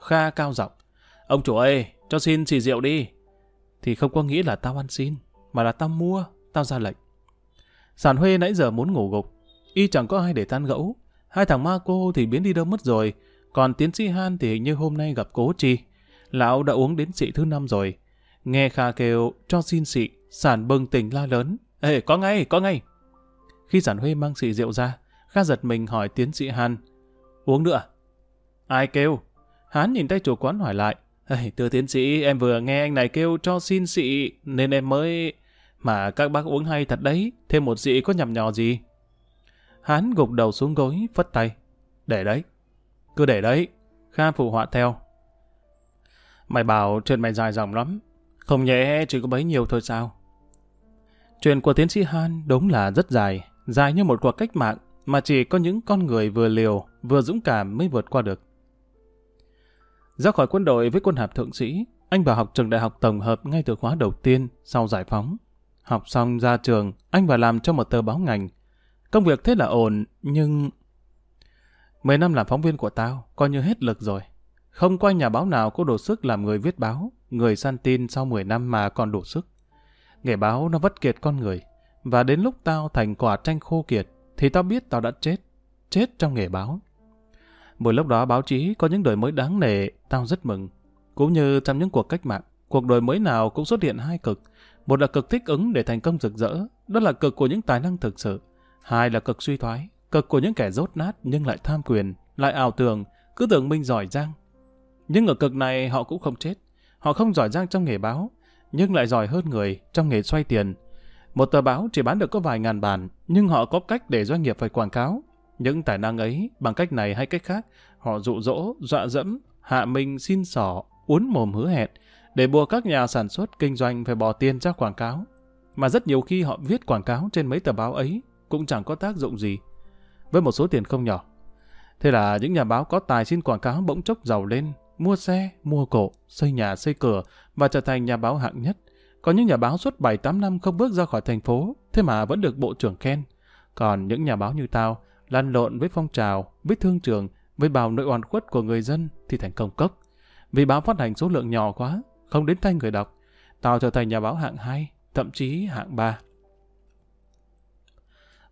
Kha cao giọng Ông chủ ơi, cho xin xì rượu đi. Thì không có nghĩa là tao ăn xin, mà là tao mua, tao ra lệnh. Sản Huê nãy giờ muốn ngủ gục, y chẳng có ai để tan gẫu. Hai thằng ma cô thì biến đi đâu mất rồi, còn tiến sĩ Han thì hình như hôm nay gặp cố chi. Lão đã uống đến xị thứ năm rồi. Nghe Kha kêu cho xin xị, sản bừng tỉnh la lớn. Ê, có ngay, có ngay. Khi giản huy mang xị rượu ra, Kha giật mình hỏi tiến sĩ Hàn. Uống nữa à? Ai kêu? Hán nhìn tay chủ quán hỏi lại. Hey, thưa tiến sĩ, em vừa nghe anh này kêu cho xin xị, nên em mới... Mà các bác uống hay thật đấy, thêm một xị có nhầm nhò gì? Hán gục đầu xuống gối, phất tay. Để đấy. Cứ để đấy. Kha phụ họa theo. Mày bảo chuyện mày dài dòng lắm. Không nhẹ chỉ có bấy nhiêu thôi sao? Chuyện của tiến sĩ Han đúng là rất dài, dài như một cuộc cách mạng mà chỉ có những con người vừa liều, vừa dũng cảm mới vượt qua được. Ra khỏi quân đội với quân hàm thượng sĩ, anh vào học trường đại học tổng hợp ngay từ khóa đầu tiên sau giải phóng. Học xong ra trường, anh vào làm cho một tờ báo ngành. Công việc thế là ổn, nhưng... Mười năm làm phóng viên của tao, coi như hết lực rồi. Không có nhà báo nào có đủ sức làm người viết báo, người săn tin sau 10 năm mà còn đủ sức. Nghề báo nó vất kiệt con người, và đến lúc tao thành quả tranh khô kiệt, thì tao biết tao đã chết, chết trong nghề báo. Buổi lúc đó báo chí có những đổi mới đáng nể, tao rất mừng. Cũng như trong những cuộc cách mạng, cuộc đổi mới nào cũng xuất hiện hai cực. Một là cực thích ứng để thành công rực rỡ, đó là cực của những tài năng thực sự. Hai là cực suy thoái, cực của những kẻ rốt nát nhưng lại tham quyền, lại ảo tưởng, cứ tưởng mình giỏi giang. Nhưng ở cực này họ cũng không chết. Họ không giỏi giang trong nghề báo, nhưng lại giỏi hơn người trong nghề xoay tiền. Một tờ báo chỉ bán được có vài ngàn bản, nhưng họ có cách để doanh nghiệp phải quảng cáo. Những tài năng ấy, bằng cách này hay cách khác, họ dụ dỗ, dọa dẫm, hạ mình xin sỏ, uốn mồm hứa hẹn, để buộc các nhà sản xuất kinh doanh phải bỏ tiền ra quảng cáo. Mà rất nhiều khi họ viết quảng cáo trên mấy tờ báo ấy cũng chẳng có tác dụng gì. Với một số tiền không nhỏ. Thế là những nhà báo có tài xin quảng cáo bỗng chốc giàu lên, mua xe, mua cổ, xây nhà, xây cửa và trở thành nhà báo hạng nhất. Có những nhà báo suốt 7-8 năm không bước ra khỏi thành phố, thế mà vẫn được bộ trưởng khen. Còn những nhà báo như tao, lăn lộn với phong trào, với thương trường, với bào nội oan khuất của người dân thì thành công cốc. Vì báo phát hành số lượng nhỏ quá, không đến tay người đọc, tao trở thành nhà báo hạng 2, thậm chí hạng 3.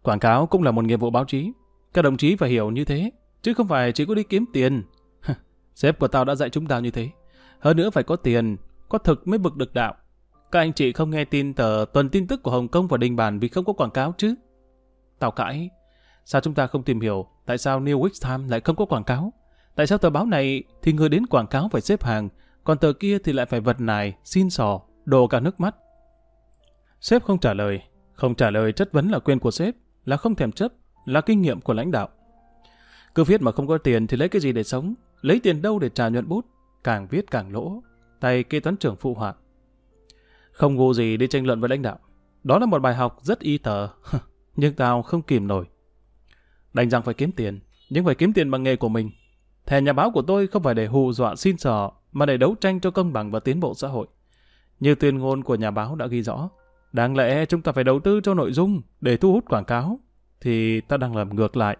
Quảng cáo cũng là một nghiệp vụ báo chí. Các đồng chí phải hiểu như thế, chứ không phải chỉ có đi kiếm tiền. Sếp của tao đã dạy chúng tao như thế. Hơn nữa phải có tiền, có thực mới bực được đạo. Các anh chị không nghe tin tờ tuần tin tức của Hồng Kông và Đình Bản vì không có quảng cáo chứ? Tao cãi. Sao chúng ta không tìm hiểu tại sao New Week Time lại không có quảng cáo? Tại sao tờ báo này thì người đến quảng cáo phải xếp hàng, còn tờ kia thì lại phải vật nài, xin sò, đổ cả nước mắt? Sếp không trả lời. Không trả lời chất vấn là quyền của sếp, là không thèm chấp, là kinh nghiệm của lãnh đạo. Cứ viết mà không có tiền thì lấy cái gì để sống? Lấy tiền đâu để trả nhuận bút? Càng viết càng lỗ. Tay kế toán trưởng phụ họa. Không ngu gì đi tranh luận với lãnh đạo. Đó là một bài học rất y tờ. nhưng tao không kìm nổi. Đành rằng phải kiếm tiền, nhưng phải kiếm tiền bằng nghề của mình. Thẻ nhà báo của tôi không phải để hù dọa xin sò, mà để đấu tranh cho công bằng và tiến bộ xã hội. Như tuyên ngôn của nhà báo đã ghi rõ, đáng lẽ chúng ta phải đầu tư cho nội dung để thu hút quảng cáo, thì ta đang làm ngược lại.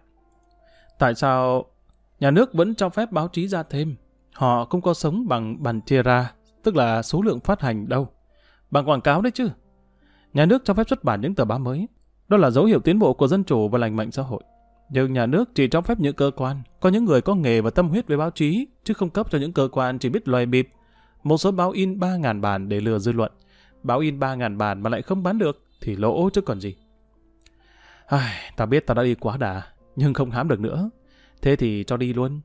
Tại sao nhà nước vẫn cho phép báo chí ra thêm? Họ không có sống bằng bàn chia ra, tức là số lượng phát hành đâu. Bằng quảng cáo đấy chứ. Nhà nước cho phép xuất bản những tờ báo mới. Đó là dấu hiệu tiến bộ của dân chủ và lành mạnh xã hội. Nhưng nhà nước chỉ cho phép những cơ quan, có những người có nghề và tâm huyết với báo chí, chứ không cấp cho những cơ quan chỉ biết loài bịp. Một số báo in 3.000 bản để lừa dư luận. Báo in 3.000 bản mà lại không bán được, thì lỗ chứ còn gì. Ai, ta biết ta đã đi quá đà, nhưng không hám được nữa. Thế thì cho đi luôn.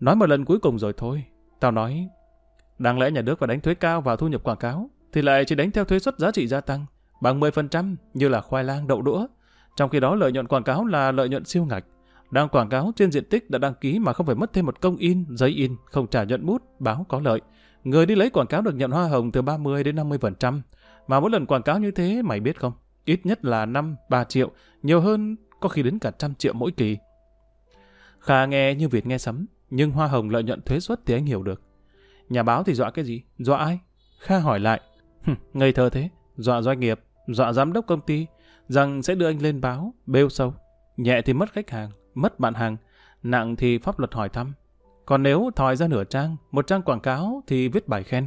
Nói một lần cuối cùng rồi thôi. Tao nói, đáng lẽ nhà nước phải đánh thuế cao vào thu nhập quảng cáo, thì lại chỉ đánh theo thuế suất giá trị gia tăng, bằng 10% như là khoai lang đậu đũa. Trong khi đó lợi nhuận quảng cáo là lợi nhuận siêu ngạch. Đang quảng cáo trên diện tích đã đăng ký mà không phải mất thêm một công in, giấy in, không trả nhuận bút, báo có lợi. Người đi lấy quảng cáo được nhận hoa hồng từ 30 đến 50%. Mà mỗi lần quảng cáo như thế mày biết không? Ít nhất là 5, 3 triệu, nhiều hơn có khi đến cả trăm triệu mỗi kỳ. Kha nghe như Việt nghe sấm, nhưng hoa hồng lợi nhuận thuế suất thì anh hiểu được. Nhà báo thì dọa cái gì? Dọa ai? Kha hỏi lại ngây thơ thế, dọa doanh nghiệp, dọa giám đốc công ty, rằng sẽ đưa anh lên báo, bêu sâu. Nhẹ thì mất khách hàng, mất bạn hàng, nặng thì pháp luật hỏi thăm. Còn nếu thòi ra nửa trang, một trang quảng cáo thì viết bài khen.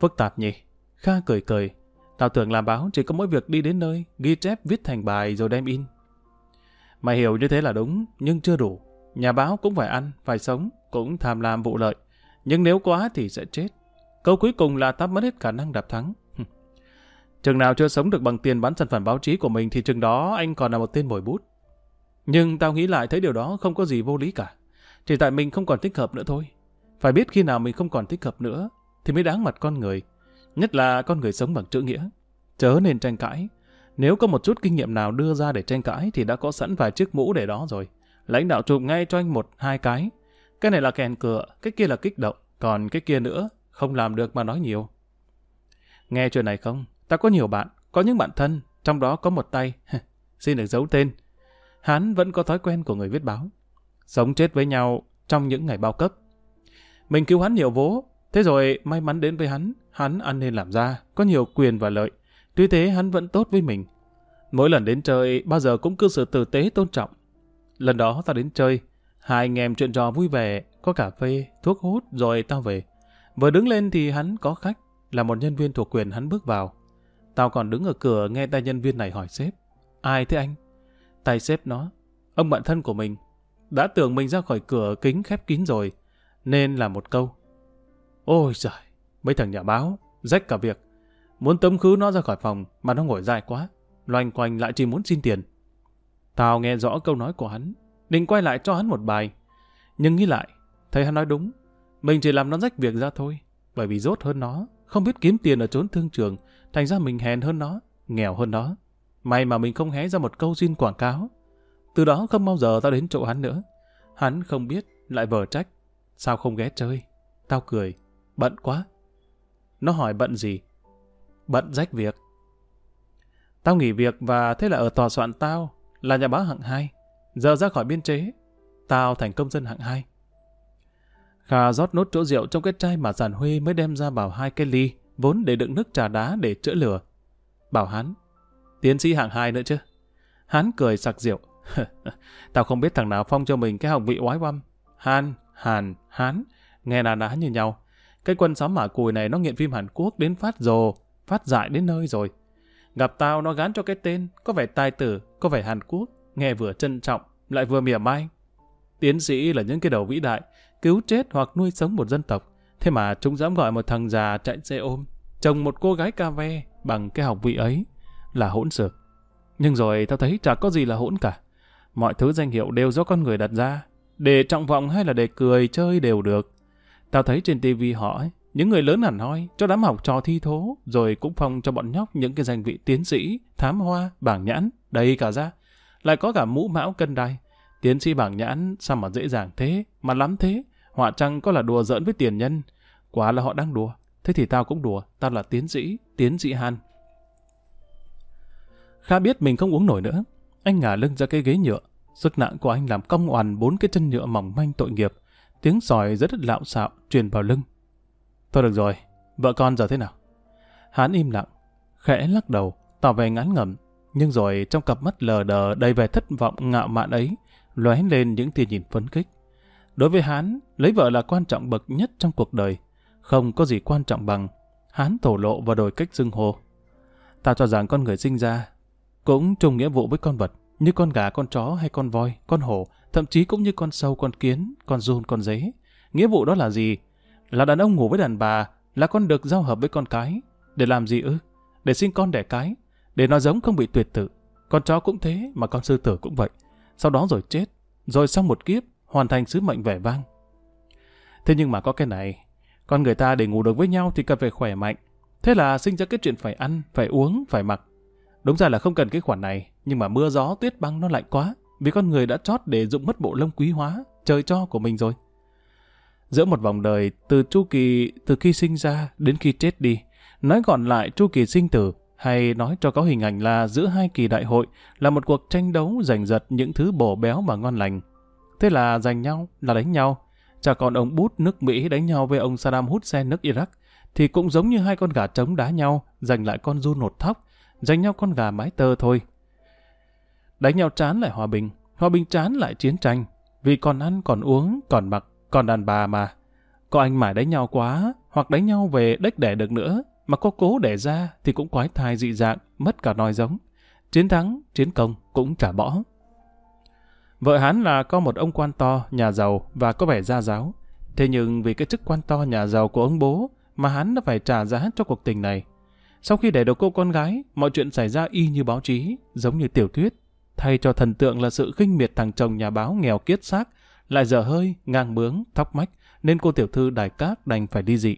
Phức tạp nhỉ? Kha cười cười. Tao tưởng làm báo chỉ có mỗi việc đi đến nơi, ghi chép viết thành bài rồi đem in. Mày hiểu như thế là đúng, nhưng chưa đủ. Nhà báo cũng phải ăn, phải sống, cũng tham lam vụ lợi. Nhưng nếu quá thì sẽ chết. Câu cuối cùng là ta mất hết khả năng đạp thắng. chừng nào chưa sống được bằng tiền bán sản phẩm báo chí của mình thì chừng đó anh còn là một tên mồi bút. Nhưng tao nghĩ lại thấy điều đó không có gì vô lý cả. Chỉ tại mình không còn thích hợp nữa thôi. Phải biết khi nào mình không còn thích hợp nữa thì mới đáng mặt con người. Nhất là con người sống bằng chữ nghĩa. Chớ nên tranh cãi. Nếu có một chút kinh nghiệm nào đưa ra để tranh cãi thì đã có sẵn vài chiếc mũ để đó rồi. Lãnh đạo chụp ngay cho anh một, hai cái. Cái này là kèn cửa, cái kia là kích động, còn cái kia nữa, không làm được mà nói nhiều. Nghe chuyện này không? Ta có nhiều bạn, có những bạn thân, trong đó có một tay. Xin được giấu tên. Hắn vẫn có thói quen của người viết báo. Sống chết với nhau trong những ngày bao cấp. Mình cứu hắn nhiều vố, thế rồi may mắn đến với hắn, hắn ăn nên làm ra, có nhiều quyền và lợi. Tuy thế hắn vẫn tốt với mình. Mỗi lần đến chơi, bao giờ cũng cư xử tử tế tôn trọng. Lần đó ta đến chơi, hai anh em chuyện trò vui vẻ, có cà phê, thuốc hút rồi tao về. Vừa đứng lên thì hắn có khách, là một nhân viên thuộc quyền hắn bước vào. Tao còn đứng ở cửa nghe tay nhân viên này hỏi sếp. Ai thế anh? Tay sếp nó. Ông bạn thân của mình. Đã tưởng mình ra khỏi cửa kính khép kín rồi. Nên là một câu. Ôi giời, Mấy thằng nhà báo, rách cả việc. Muốn tấm khứ nó ra khỏi phòng mà nó ngồi dài quá. Loanh quanh lại chỉ muốn xin tiền. Tao nghe rõ câu nói của hắn, định quay lại cho hắn một bài. Nhưng nghĩ lại, thấy hắn nói đúng. Mình chỉ làm nó rách việc ra thôi. Bởi vì rốt hơn nó, không biết kiếm tiền ở trốn thương trường, thành ra mình hèn hơn nó, nghèo hơn nó. May mà mình không hé ra một câu xin quảng cáo. Từ đó không bao giờ tao đến chỗ hắn nữa. Hắn không biết, lại vờ trách. Sao không ghé chơi? Tao cười. Bận quá. Nó hỏi bận gì? Bận rách việc. Tao nghỉ việc và thế là ở tòa soạn tao là nhà báo hạng 2. Giờ ra khỏi biên chế, tao thành công dân hạng 2. Kha rót nốt chỗ rượu trong cái chai mà giàn Huê mới đem ra bảo hai cái ly, vốn để đựng nước trà đá để chữa lửa. Bảo hắn, tiến sĩ hạng hai nữa chứ. Hắn cười sặc rượu. tao không biết thằng nào phong cho mình cái học vị oái oăm. Han, Hàn, Hán, nghe là ná như nhau. Cái quân xóm mả cùi này nó nghiện phim Hàn Quốc đến phát rồ, phát dại đến nơi rồi. Gặp tao nó gán cho cái tên, có vẻ tài tử, có vẻ Hàn Quốc, nghe vừa trân trọng, lại vừa mỉa mai. Tiến sĩ là những cái đầu vĩ đại, cứu chết hoặc nuôi sống một dân tộc. Thế mà chúng dám gọi một thằng già chạy xe ôm, chồng một cô gái ca ve bằng cái học vị ấy là hỗn xược. Nhưng rồi tao thấy chả có gì là hỗn cả. Mọi thứ danh hiệu đều do con người đặt ra. Để trọng vọng hay là để cười chơi đều được. Tao thấy trên tivi họ ấy, những người lớn hẳn hoi, cho đám học trò thi thố, rồi cũng phong cho bọn nhóc những cái danh vị tiến sĩ, thám hoa, bảng nhãn, đầy cả ra. Lại có cả mũ mão cân đai. Tiến sĩ bảng nhãn, sao mà dễ dàng thế, mà lắm thế. Họa chăng có là đùa giỡn với tiền nhân. Quá là họ đang đùa. Thế thì tao cũng đùa, tao là tiến sĩ, tiến sĩ Han. Kha biết mình không uống nổi nữa. Anh ngả lưng ra cái ghế nhựa. Sức nặng của anh làm cong oằn bốn cái chân nhựa mỏng manh tội nghiệp. Tiếng sỏi rất lạo xạo truyền vào lưng. Thôi được rồi, vợ con giờ thế nào? Hắn im lặng, khẽ lắc đầu, tỏ vẻ ngán ngẩm. Nhưng rồi trong cặp mắt lờ đờ đầy vẻ thất vọng ngạo mạn ấy, lóe lên những tia nhìn phấn khích. Đối với hắn, lấy vợ là quan trọng bậc nhất trong cuộc đời. Không có gì quan trọng bằng hắn thổ lộ và đổi cách xưng hô. Ta cho rằng con người sinh ra cũng trùng nghĩa vụ với con vật, như con gà, con chó hay con voi, con hổ, thậm chí cũng như con sâu, con kiến, con giun, con dế. Nghĩa vụ đó là gì? Là đàn ông ngủ với đàn bà, là con được giao hợp với con cái. Để làm gì ư? Để sinh con đẻ cái, để nó giống không bị tuyệt tử. Con chó cũng thế, mà con sư tử cũng vậy. Sau đó rồi chết, rồi sau một kiếp, hoàn thành sứ mệnh vẻ vang. Thế nhưng mà có cái này, con người ta để ngủ được với nhau thì cần phải khỏe mạnh. Thế là sinh ra cái chuyện phải ăn, phải uống, phải mặc. Đúng ra là không cần cái khoản này, nhưng mà mưa gió tuyết băng nó lạnh quá, vì con người đã chót để dụng mất bộ lông quý hóa, trời cho của mình rồi. Giữa một vòng đời, từ chu kỳ từ khi sinh ra đến khi chết đi, nói gọn lại chu kỳ sinh tử, hay nói cho có hình ảnh là giữa hai kỳ đại hội là một cuộc tranh đấu giành giật những thứ bổ béo và ngon lành. Thế là giành nhau, là đánh nhau. Chả còn ông Bút nước Mỹ đánh nhau với ông Saddam Hussein nước Iraq, thì cũng giống như hai con gà trống đá nhau, giành lại con run nột thóc, giành nhau con gà mái tơ thôi. Đánh nhau chán lại hòa bình, hòa bình chán lại chiến tranh, vì còn ăn, còn uống, còn mặc, còn đàn bà mà. Có anh mải đánh nhau quá, hoặc đánh nhau về đếch đẻ được nữa, mà có cố đẻ ra thì cũng quái thai dị dạng, mất cả nòi giống. Chiến thắng, chiến công cũng trả bỏ. Vợ hắn là có một ông quan to, nhà giàu và có vẻ gia giáo. Thế nhưng vì cái chức quan to nhà giàu của ông bố mà hắn đã phải trả giá cho cuộc tình này. Sau khi để được cô con gái, mọi chuyện xảy ra y như báo chí, giống như tiểu thuyết. Thay cho thần tượng là sự khinh miệt thằng chồng nhà báo nghèo kiết xác, lại dở hơi, ngang bướng, thóc mách, nên cô tiểu thư đài cát đành phải đi dị.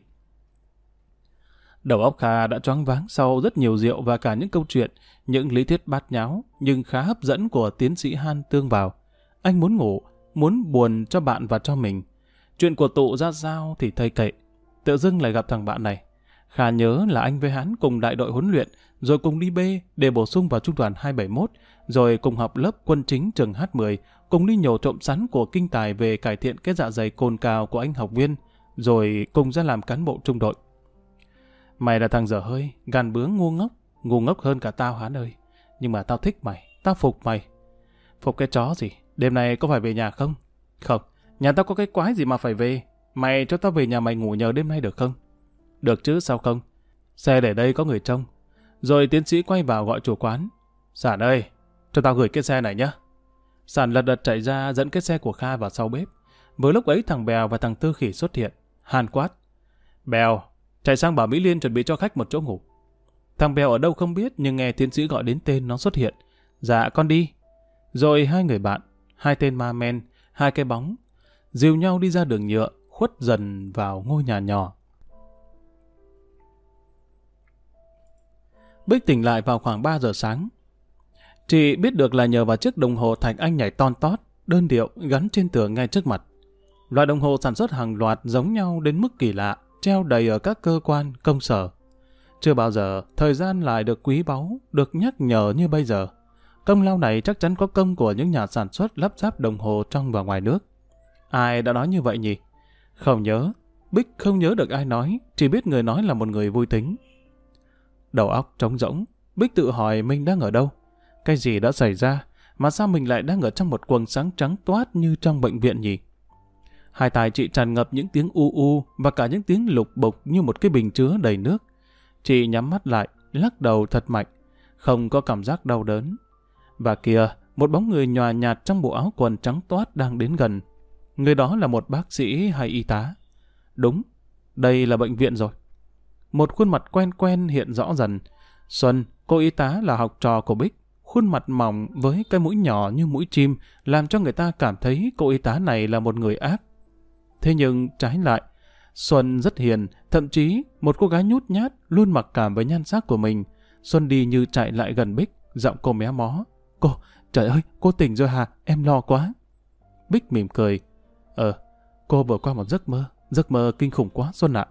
Đầu óc Kha đã choáng váng sau rất nhiều rượu và cả những câu chuyện, những lý thuyết bát nháo, nhưng khá hấp dẫn của tiến sĩ Han tương vào. Anh muốn ngủ, muốn buồn cho bạn và cho mình. Chuyện của tụ ra sao thì thầy kệ. Tự dưng lại gặp thằng bạn này. Kha nhớ là anh với hắn cùng đại đội huấn luyện, rồi cùng đi B để bổ sung vào trung đoàn 271, rồi cùng học lớp quân chính trường H10, cùng đi nhổ trộm sắn của kinh tài về cải thiện cái dạ dày cồn cào của anh học viên, rồi cùng ra làm cán bộ trung đội. Mày là thằng dở hơi, gàn bướng ngu ngốc, ngu ngốc hơn cả tao hán ơi. Nhưng mà tao thích mày, tao phục mày. Phục cái chó gì, đêm nay có phải về nhà không? Không, nhà tao có cái quái gì mà phải về. Mày cho tao về nhà mày ngủ nhờ đêm nay được không? Được chứ sao không? Xe để đây có người trông. Rồi tiến sĩ quay vào gọi chủ quán. Sản ơi, cho tao gửi cái xe này nhé. Sản lật đật chạy ra dẫn cái xe của Kha vào sau bếp. Vừa lúc ấy thằng Bèo và thằng Tư Khỉ xuất hiện. Hàn quát. Bèo, chạy sang bảo Mỹ Liên chuẩn bị cho khách một chỗ ngủ. Thằng Bèo ở đâu không biết nhưng nghe tiến sĩ gọi đến tên nó xuất hiện. Dạ con đi. Rồi hai người bạn, hai tên ma men, hai cái bóng, dìu nhau đi ra đường nhựa, khuất dần vào ngôi nhà nhỏ. Bích tỉnh lại vào khoảng 3 giờ sáng. Chị biết được là nhờ vào chiếc đồng hồ Thạch Anh nhảy ton tót, đơn điệu gắn trên tường ngay trước mặt. Loại đồng hồ sản xuất hàng loạt giống nhau đến mức kỳ lạ, treo đầy ở các cơ quan, công sở. Chưa bao giờ thời gian lại được quý báu, được nhắc nhở như bây giờ. Công lao này chắc chắn có công của những nhà sản xuất lắp ráp đồng hồ trong và ngoài nước. Ai đã nói như vậy nhỉ? Không nhớ. Bích không nhớ được ai nói, chỉ biết người nói là một người vui tính. Đầu óc trống rỗng, Bích tự hỏi mình đang ở đâu? Cái gì đã xảy ra? Mà sao mình lại đang ở trong một quần sáng trắng toát như trong bệnh viện nhỉ? Hai tài chị tràn ngập những tiếng u u và cả những tiếng lục bục như một cái bình chứa đầy nước. Chị nhắm mắt lại, lắc đầu thật mạnh, không có cảm giác đau đớn. Và kìa, một bóng người nhòa nhạt trong bộ áo quần trắng toát đang đến gần. Người đó là một bác sĩ hay y tá. Đúng, đây là bệnh viện rồi. Một khuôn mặt quen quen hiện rõ dần. Xuân, cô y tá là học trò của Bích. Khuôn mặt mỏng với cái mũi nhỏ như mũi chim làm cho người ta cảm thấy cô y tá này là một người ác. Thế nhưng trái lại, Xuân rất hiền, thậm chí một cô gái nhút nhát luôn mặc cảm với nhan sắc của mình. Xuân đi như chạy lại gần Bích, giọng cô méo mó. Cô, trời ơi, cô tỉnh rồi hả? Em lo quá. Bích mỉm cười. Ờ, cô vừa qua một giấc mơ. Giấc mơ kinh khủng quá, Xuân ạ.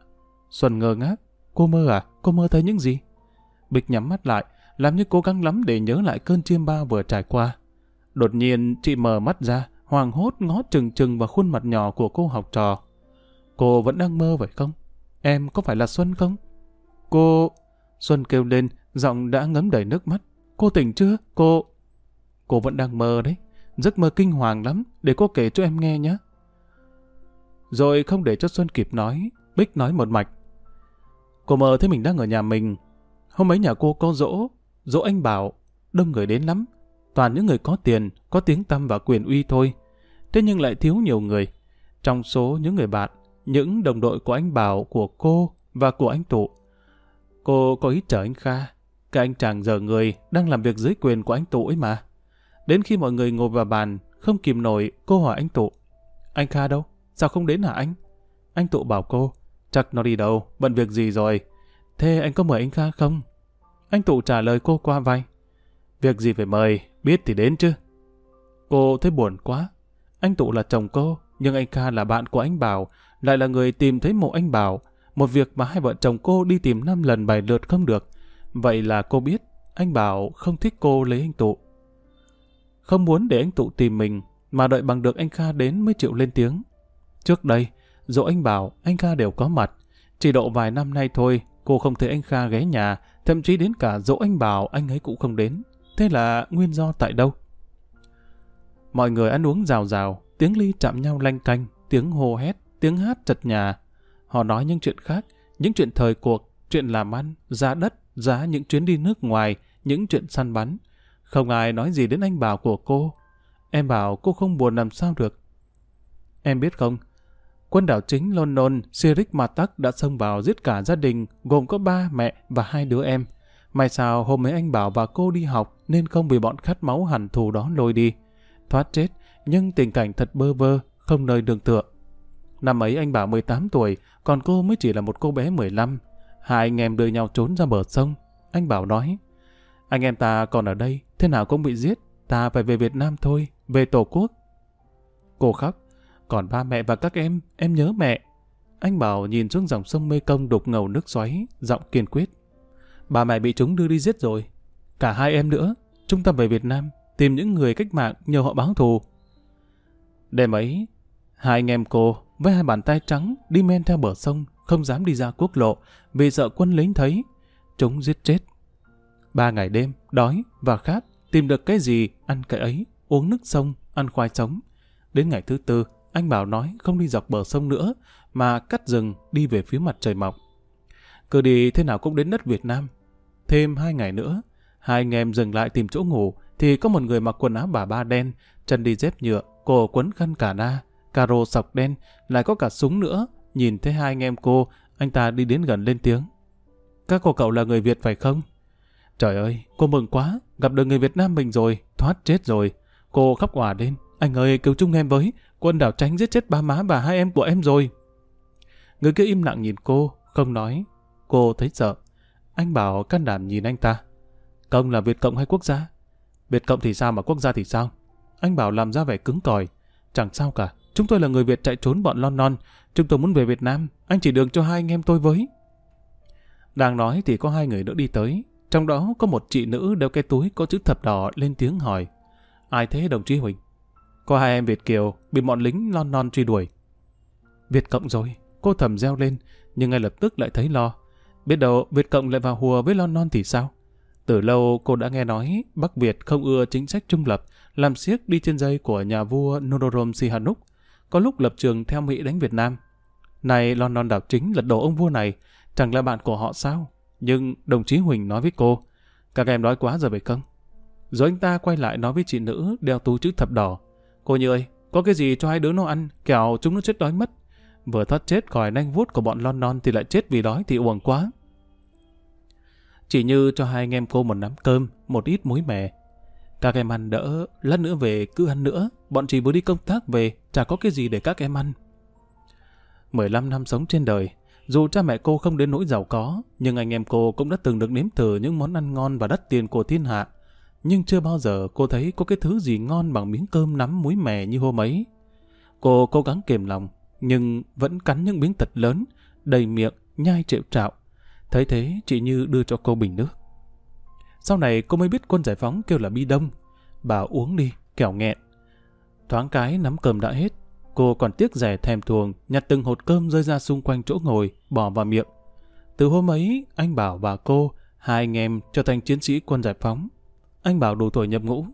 Xuân ngơ ngác. Cô mơ à? Cô mơ thấy những gì? Bích nhắm mắt lại, làm như cố gắng lắm để nhớ lại cơn chiêm bao vừa trải qua. Đột nhiên, chị mở mắt ra, hoàng hốt ngó trừng trừng vào khuôn mặt nhỏ của cô học trò. Cô vẫn đang mơ vậy không? Em có phải là Xuân không? Cô... Xuân kêu lên, giọng đã ngấm đầy nước mắt. Cô tỉnh chưa? Cô... Cô vẫn đang mơ đấy. Giấc mơ kinh hoàng lắm, để cô kể cho em nghe nhé. Rồi không để cho Xuân kịp nói, Bích nói một mạch. Cô mơ thấy mình đang ở nhà mình. Hôm ấy nhà cô có dỗ, dỗ anh bảo, đông người đến lắm. Toàn những người có tiền, có tiếng tăm và quyền uy thôi. Thế nhưng lại thiếu nhiều người. Trong số những người bạn, những đồng đội của anh Bảo, của cô và của anh Tụ. Cô có ý chở anh Kha. Cái anh chàng giờ người đang làm việc dưới quyền của anh Tụ ấy mà. Đến khi mọi người ngồi vào bàn, không kìm nổi, cô hỏi anh Tụ. Anh Kha đâu? Sao không đến hả anh? Anh Tụ bảo cô. Chắc nó đi đâu, bận việc gì rồi. Thế anh có mời anh Kha không? Anh Tụ trả lời cô qua vai. Việc gì phải mời, biết thì đến chứ. Cô thấy buồn quá. Anh Tụ là chồng cô, nhưng anh Kha là bạn của anh Bảo, lại là người tìm thấy mộ anh Bảo. Một việc mà hai vợ chồng cô đi tìm năm lần bài lượt không được. Vậy là cô biết, anh Bảo không thích cô lấy anh Tụ. Không muốn để anh Tụ tìm mình, mà đợi bằng được anh Kha đến mới chịu lên tiếng. Trước đây, dỗ anh Bảo, anh Kha đều có mặt. Chỉ độ vài năm nay thôi, cô không thấy anh Kha ghé nhà, thậm chí đến cả dỗ anh Bảo anh ấy cũng không đến. Thế là nguyên do tại đâu? Mọi người ăn uống rào rào, tiếng ly chạm nhau lanh canh, tiếng hô hét, tiếng hát chật nhà. Họ nói những chuyện khác, những chuyện thời cuộc, chuyện làm ăn, giá đất, giá những chuyến đi nước ngoài, những chuyện săn bắn. Không ai nói gì đến anh Bảo của cô. Em bảo cô không buồn làm sao được. Em biết không, quân đảo chính London, Sirik Matak đã xông vào giết cả gia đình, gồm có ba mẹ và hai đứa em. May sao hôm ấy anh Bảo và cô đi học nên không bị bọn khát máu hẳn thù đó lôi đi. Thoát chết, nhưng tình cảnh thật bơ vơ, không nơi đường tựa. Năm ấy anh Bảo 18 tuổi, còn cô mới chỉ là một cô bé 15. Hai anh em đưa nhau trốn ra bờ sông. Anh Bảo nói, anh em ta còn ở đây, thế nào cũng bị giết, ta phải về Việt Nam thôi, về Tổ quốc. Cô khóc, còn ba mẹ và các em, em nhớ mẹ. Anh Bảo nhìn xuống dòng sông Mê Công đục ngầu nước xoáy, giọng kiên quyết. Bà mẹ bị chúng đưa đi giết rồi. Cả hai em nữa, trung tâm về Việt Nam, tìm những người cách mạng nhờ họ báo thù. Đêm ấy, hai anh em cô với hai bàn tay trắng đi men theo bờ sông, không dám đi ra quốc lộ vì sợ quân lính thấy. Chúng giết chết. Ba ngày đêm, đói và khát, tìm được cái gì, ăn cái ấy, uống nước sông, ăn khoai sống. Đến ngày thứ tư, anh Bảo nói không đi dọc bờ sông nữa, mà cắt rừng đi về phía mặt trời mọc. Cứ đi thế nào cũng đến đất Việt Nam. Thêm hai ngày nữa, hai anh em dừng lại tìm chỗ ngủ, thì có một người mặc quần áo bà ba đen, chân đi dép nhựa, cổ quấn khăn cả na, caro sọc đen, lại có cả súng nữa. Nhìn thấy hai anh em cô, anh ta đi đến gần lên tiếng. Các cô cậu là người Việt phải không? Trời ơi, cô mừng quá, gặp được người Việt Nam mình rồi, thoát chết rồi. Cô khóc hòa lên, anh ơi cứu chung em với, quân đảo tránh giết chết ba má và hai em của em rồi. Người kia im lặng nhìn cô, không nói. Cô thấy sợ. Anh bảo can đảm nhìn anh ta. Công là Việt Cộng hay quốc gia? Việt Cộng thì sao mà quốc gia thì sao? Anh bảo làm ra vẻ cứng cỏi. Chẳng sao cả. Chúng tôi là người Việt chạy trốn bọn lon non. Chúng tôi muốn về Việt Nam. Anh chỉ đường cho hai anh em tôi với. Đang nói thì có hai người nữa đi tới. Trong đó có một chị nữ đeo cái túi có chữ thập đỏ lên tiếng hỏi. Ai thế đồng chí Huỳnh? Có hai em Việt Kiều bị bọn lính lon non truy đuổi. Việt Cộng rồi. Cô thầm reo lên, nhưng ngay lập tức lại thấy lo. Biết đâu Việt Cộng lại vào hùa với London thì sao? Từ lâu cô đã nghe nói Bắc Việt không ưa chính sách trung lập, làm siếc đi trên dây của nhà vua Norodom Sihanouk, có lúc lập trường theo Mỹ đánh Việt Nam. Này London đảo chính lật đổ ông vua này, chẳng là bạn của họ sao? Nhưng đồng chí Huỳnh nói với cô, các em nói quá rồi phải không? Rồi anh ta quay lại nói với chị nữ đeo túi chữ thập đỏ. Cô Như ơi, có cái gì cho hai đứa nó ăn, kẻo chúng nó chết đói mất. Vừa thoát chết khỏi nanh vuốt của bọn lon non thì lại chết vì đói thì uổng quá. Chỉ như cho hai anh em cô một nắm cơm, một ít muối mè. Các em ăn đỡ, lát nữa về cứ ăn nữa, bọn chị vừa đi công tác về, chả có cái gì để các em ăn. 15 năm sống trên đời, dù cha mẹ cô không đến nỗi giàu có, nhưng anh em cô cũng đã từng được nếm thử những món ăn ngon và đắt tiền của thiên hạ. Nhưng chưa bao giờ cô thấy có cái thứ gì ngon bằng miếng cơm nắm muối mè như hôm ấy. Cô cố gắng kiềm lòng, nhưng vẫn cắn những miếng thật lớn, đầy miệng, nhai triệu trạo. Thấy thế, chị Như đưa cho cô bình nước. Sau này cô mới biết quân giải phóng kêu là bi đông. bà uống đi, kẻo nghẹn. Thoáng cái nắm cơm đã hết, cô còn tiếc rẻ thèm thuồng, nhặt từng hột cơm rơi ra xung quanh chỗ ngồi, bỏ vào miệng. Từ hôm ấy, anh Bảo và cô, hai anh em trở thành chiến sĩ quân giải phóng. Anh Bảo đủ tuổi nhập ngũ,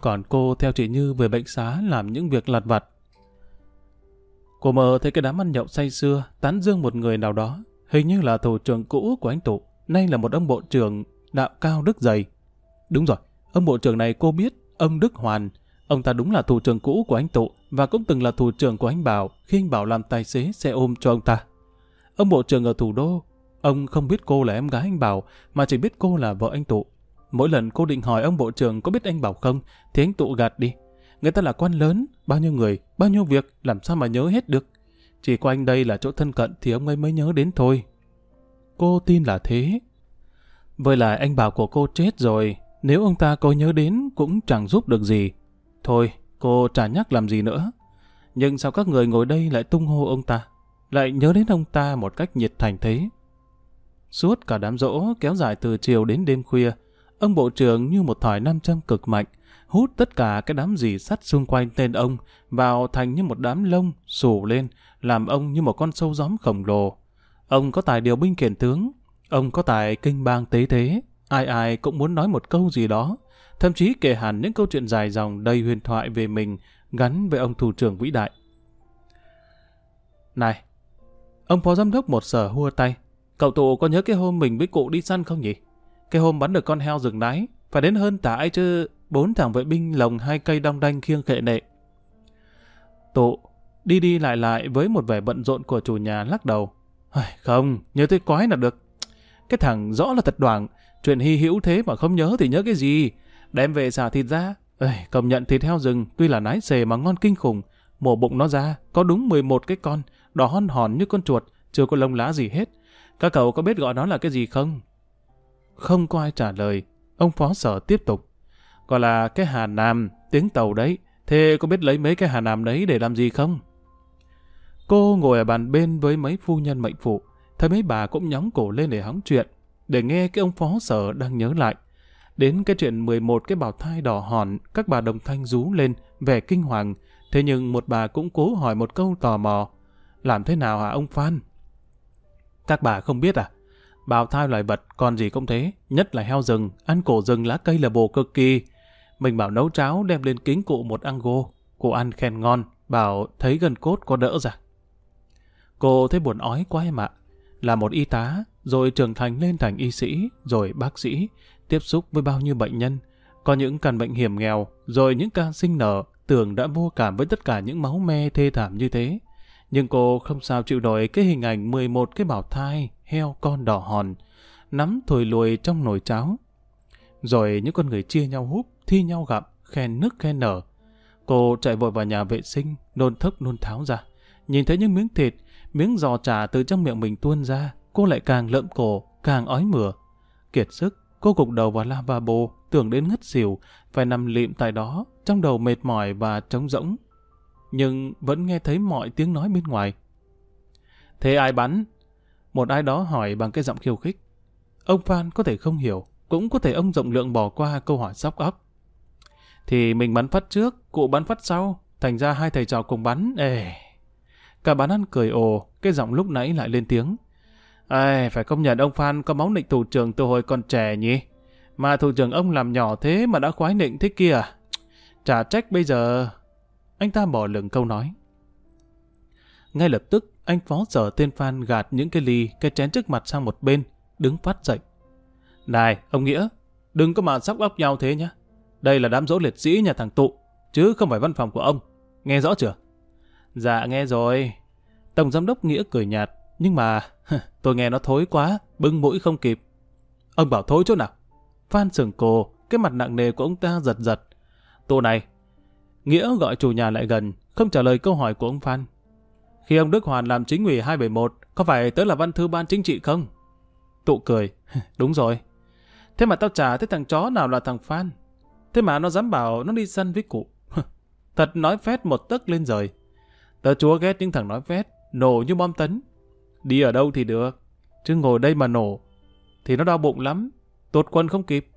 còn cô theo chị Như về bệnh xá làm những việc lặt vặt Cô mơ thấy cái đám ăn nhậu say xưa tán dương một người nào đó, hình như là thủ trưởng cũ của anh Tụ, nay là một ông bộ trưởng đạo cao đức dày. Đúng rồi, ông bộ trưởng này cô biết, ông Đức Hoàn, ông ta đúng là thủ trưởng cũ của anh Tụ và cũng từng là thủ trưởng của anh Bảo khi anh Bảo làm tài xế xe ôm cho ông ta. Ông bộ trưởng ở thủ đô, ông không biết cô là em gái anh Bảo mà chỉ biết cô là vợ anh Tụ. Mỗi lần cô định hỏi ông bộ trưởng có biết anh Bảo không thì anh Tụ gạt đi. Người ta là quan lớn, bao nhiêu người, bao nhiêu việc, làm sao mà nhớ hết được. Chỉ có anh đây là chỗ thân cận thì ông ấy mới nhớ đến thôi. Cô tin là thế. Với lại anh bảo của cô chết rồi, nếu ông ta có nhớ đến cũng chẳng giúp được gì. Thôi, cô chả nhắc làm gì nữa. Nhưng sao các người ngồi đây lại tung hô ông ta, lại nhớ đến ông ta một cách nhiệt thành thế? Suốt cả đám rỗ kéo dài từ chiều đến đêm khuya, ông bộ trưởng như một thỏi nam châm cực mạnh, hút tất cả cái đám dì sắt xung quanh tên ông vào thành như một đám lông sù lên, làm ông như một con sâu gióm khổng lồ. Ông có tài điều binh khiển tướng, ông có tài kinh bang tế thế, ai ai cũng muốn nói một câu gì đó, thậm chí kể hẳn những câu chuyện dài dòng đầy huyền thoại về mình gắn với ông thủ trưởng vĩ đại. Này, ông phó giám đốc một sở hua tay, cậu tụ có nhớ cái hôm mình với cụ đi săn không nhỉ? Cái hôm bắn được con heo rừng đáy, phải đến hơn tả ai chứ bốn thằng vệ binh lồng hai cây đong đanh khiêng khệ nệ. Tụ, đi đi lại lại với một vẻ bận rộn của chủ nhà lắc đầu. Không, nhớ tới quái là được. Cái thằng rõ là thật đoảng, chuyện hy hữu thế mà không nhớ thì nhớ cái gì. Đem về xả thịt ra, Ê, công nhận thịt heo rừng tuy là nái xề mà ngon kinh khủng. Mổ bụng nó ra, có đúng 11 cái con, đỏ hon hòn như con chuột, chưa có lông lá gì hết. Các cậu có biết gọi nó là cái gì không? Không có ai trả lời. Ông phó sở tiếp tục gọi là cái Hà Nam, tiếng tàu đấy. Thế có biết lấy mấy cái Hà Nam đấy để làm gì không? Cô ngồi ở bàn bên với mấy phu nhân mệnh phụ, thấy mấy bà cũng nhóng cổ lên để hóng chuyện, để nghe cái ông phó sở đang nhớ lại. Đến cái chuyện 11 cái bào thai đỏ hòn, các bà đồng thanh rú lên, vẻ kinh hoàng. Thế nhưng một bà cũng cố hỏi một câu tò mò. Làm thế nào hả ông Phan? Các bà không biết à? Bào thai loài vật, còn gì cũng thế, nhất là heo rừng, ăn cổ rừng lá cây là bồ cực kỳ, mình bảo nấu cháo đem lên kính cụ một ăn gô. Cụ ăn khen ngon, bảo thấy gần cốt có đỡ ra. Cô thấy buồn ói quá em ạ. Là một y tá, rồi trưởng thành lên thành y sĩ, rồi bác sĩ, tiếp xúc với bao nhiêu bệnh nhân. Có những căn bệnh hiểm nghèo, rồi những ca sinh nở, tưởng đã vô cảm với tất cả những máu me thê thảm như thế. Nhưng cô không sao chịu nổi cái hình ảnh 11 cái bảo thai, heo con đỏ hòn, nắm thổi lùi trong nồi cháo. Rồi những con người chia nhau húp, thi nhau gặm, khen nức khen nở. Cô chạy vội vào nhà vệ sinh, nôn thốc nôn tháo ra. Nhìn thấy những miếng thịt, miếng giò trà từ trong miệng mình tuôn ra, cô lại càng lợm cổ, càng ói mửa. Kiệt sức, cô gục đầu vào lavabo, tưởng đến ngất xỉu, phải nằm lịm tại đó, trong đầu mệt mỏi và trống rỗng. Nhưng vẫn nghe thấy mọi tiếng nói bên ngoài. Thế ai bắn? Một ai đó hỏi bằng cái giọng khiêu khích. Ông Phan có thể không hiểu, cũng có thể ông rộng lượng bỏ qua câu hỏi sóc óc. Thì mình bắn phát trước, cụ bắn phát sau, thành ra hai thầy trò cùng bắn, ê. Cả bán ăn cười ồ, cái giọng lúc nãy lại lên tiếng. Ê, phải công nhận ông Phan có máu nịnh thủ trưởng từ hồi còn trẻ nhỉ? Mà thủ trưởng ông làm nhỏ thế mà đã khoái nịnh thế kia? Chả trách bây giờ... Anh ta bỏ lửng câu nói. Ngay lập tức, anh phó sở tên Phan gạt những cái ly, cái chén trước mặt sang một bên, đứng phát dậy. Này, ông Nghĩa, đừng có mà sóc óc nhau thế nhé. Đây là đám dỗ liệt sĩ nhà thằng Tụ, chứ không phải văn phòng của ông. Nghe rõ chưa? Dạ nghe rồi. Tổng giám đốc Nghĩa cười nhạt, nhưng mà tôi nghe nó thối quá, bưng mũi không kịp. Ông bảo thối chỗ nào? Phan sừng cổ, cái mặt nặng nề của ông ta giật giật. Tụ này, Nghĩa gọi chủ nhà lại gần, không trả lời câu hỏi của ông Phan. Khi ông Đức Hoàn làm chính ủy 271, có phải tới là văn thư ban chính trị không? Tụ cười, đúng rồi. Thế mà tao trả thế thằng chó nào là thằng Phan. Thế mà nó dám bảo nó đi săn với cụ. Thật nói phét một tấc lên rời. Tớ chúa ghét những thằng nói phét, nổ như bom tấn. Đi ở đâu thì được, chứ ngồi đây mà nổ, thì nó đau bụng lắm, tột quần không kịp.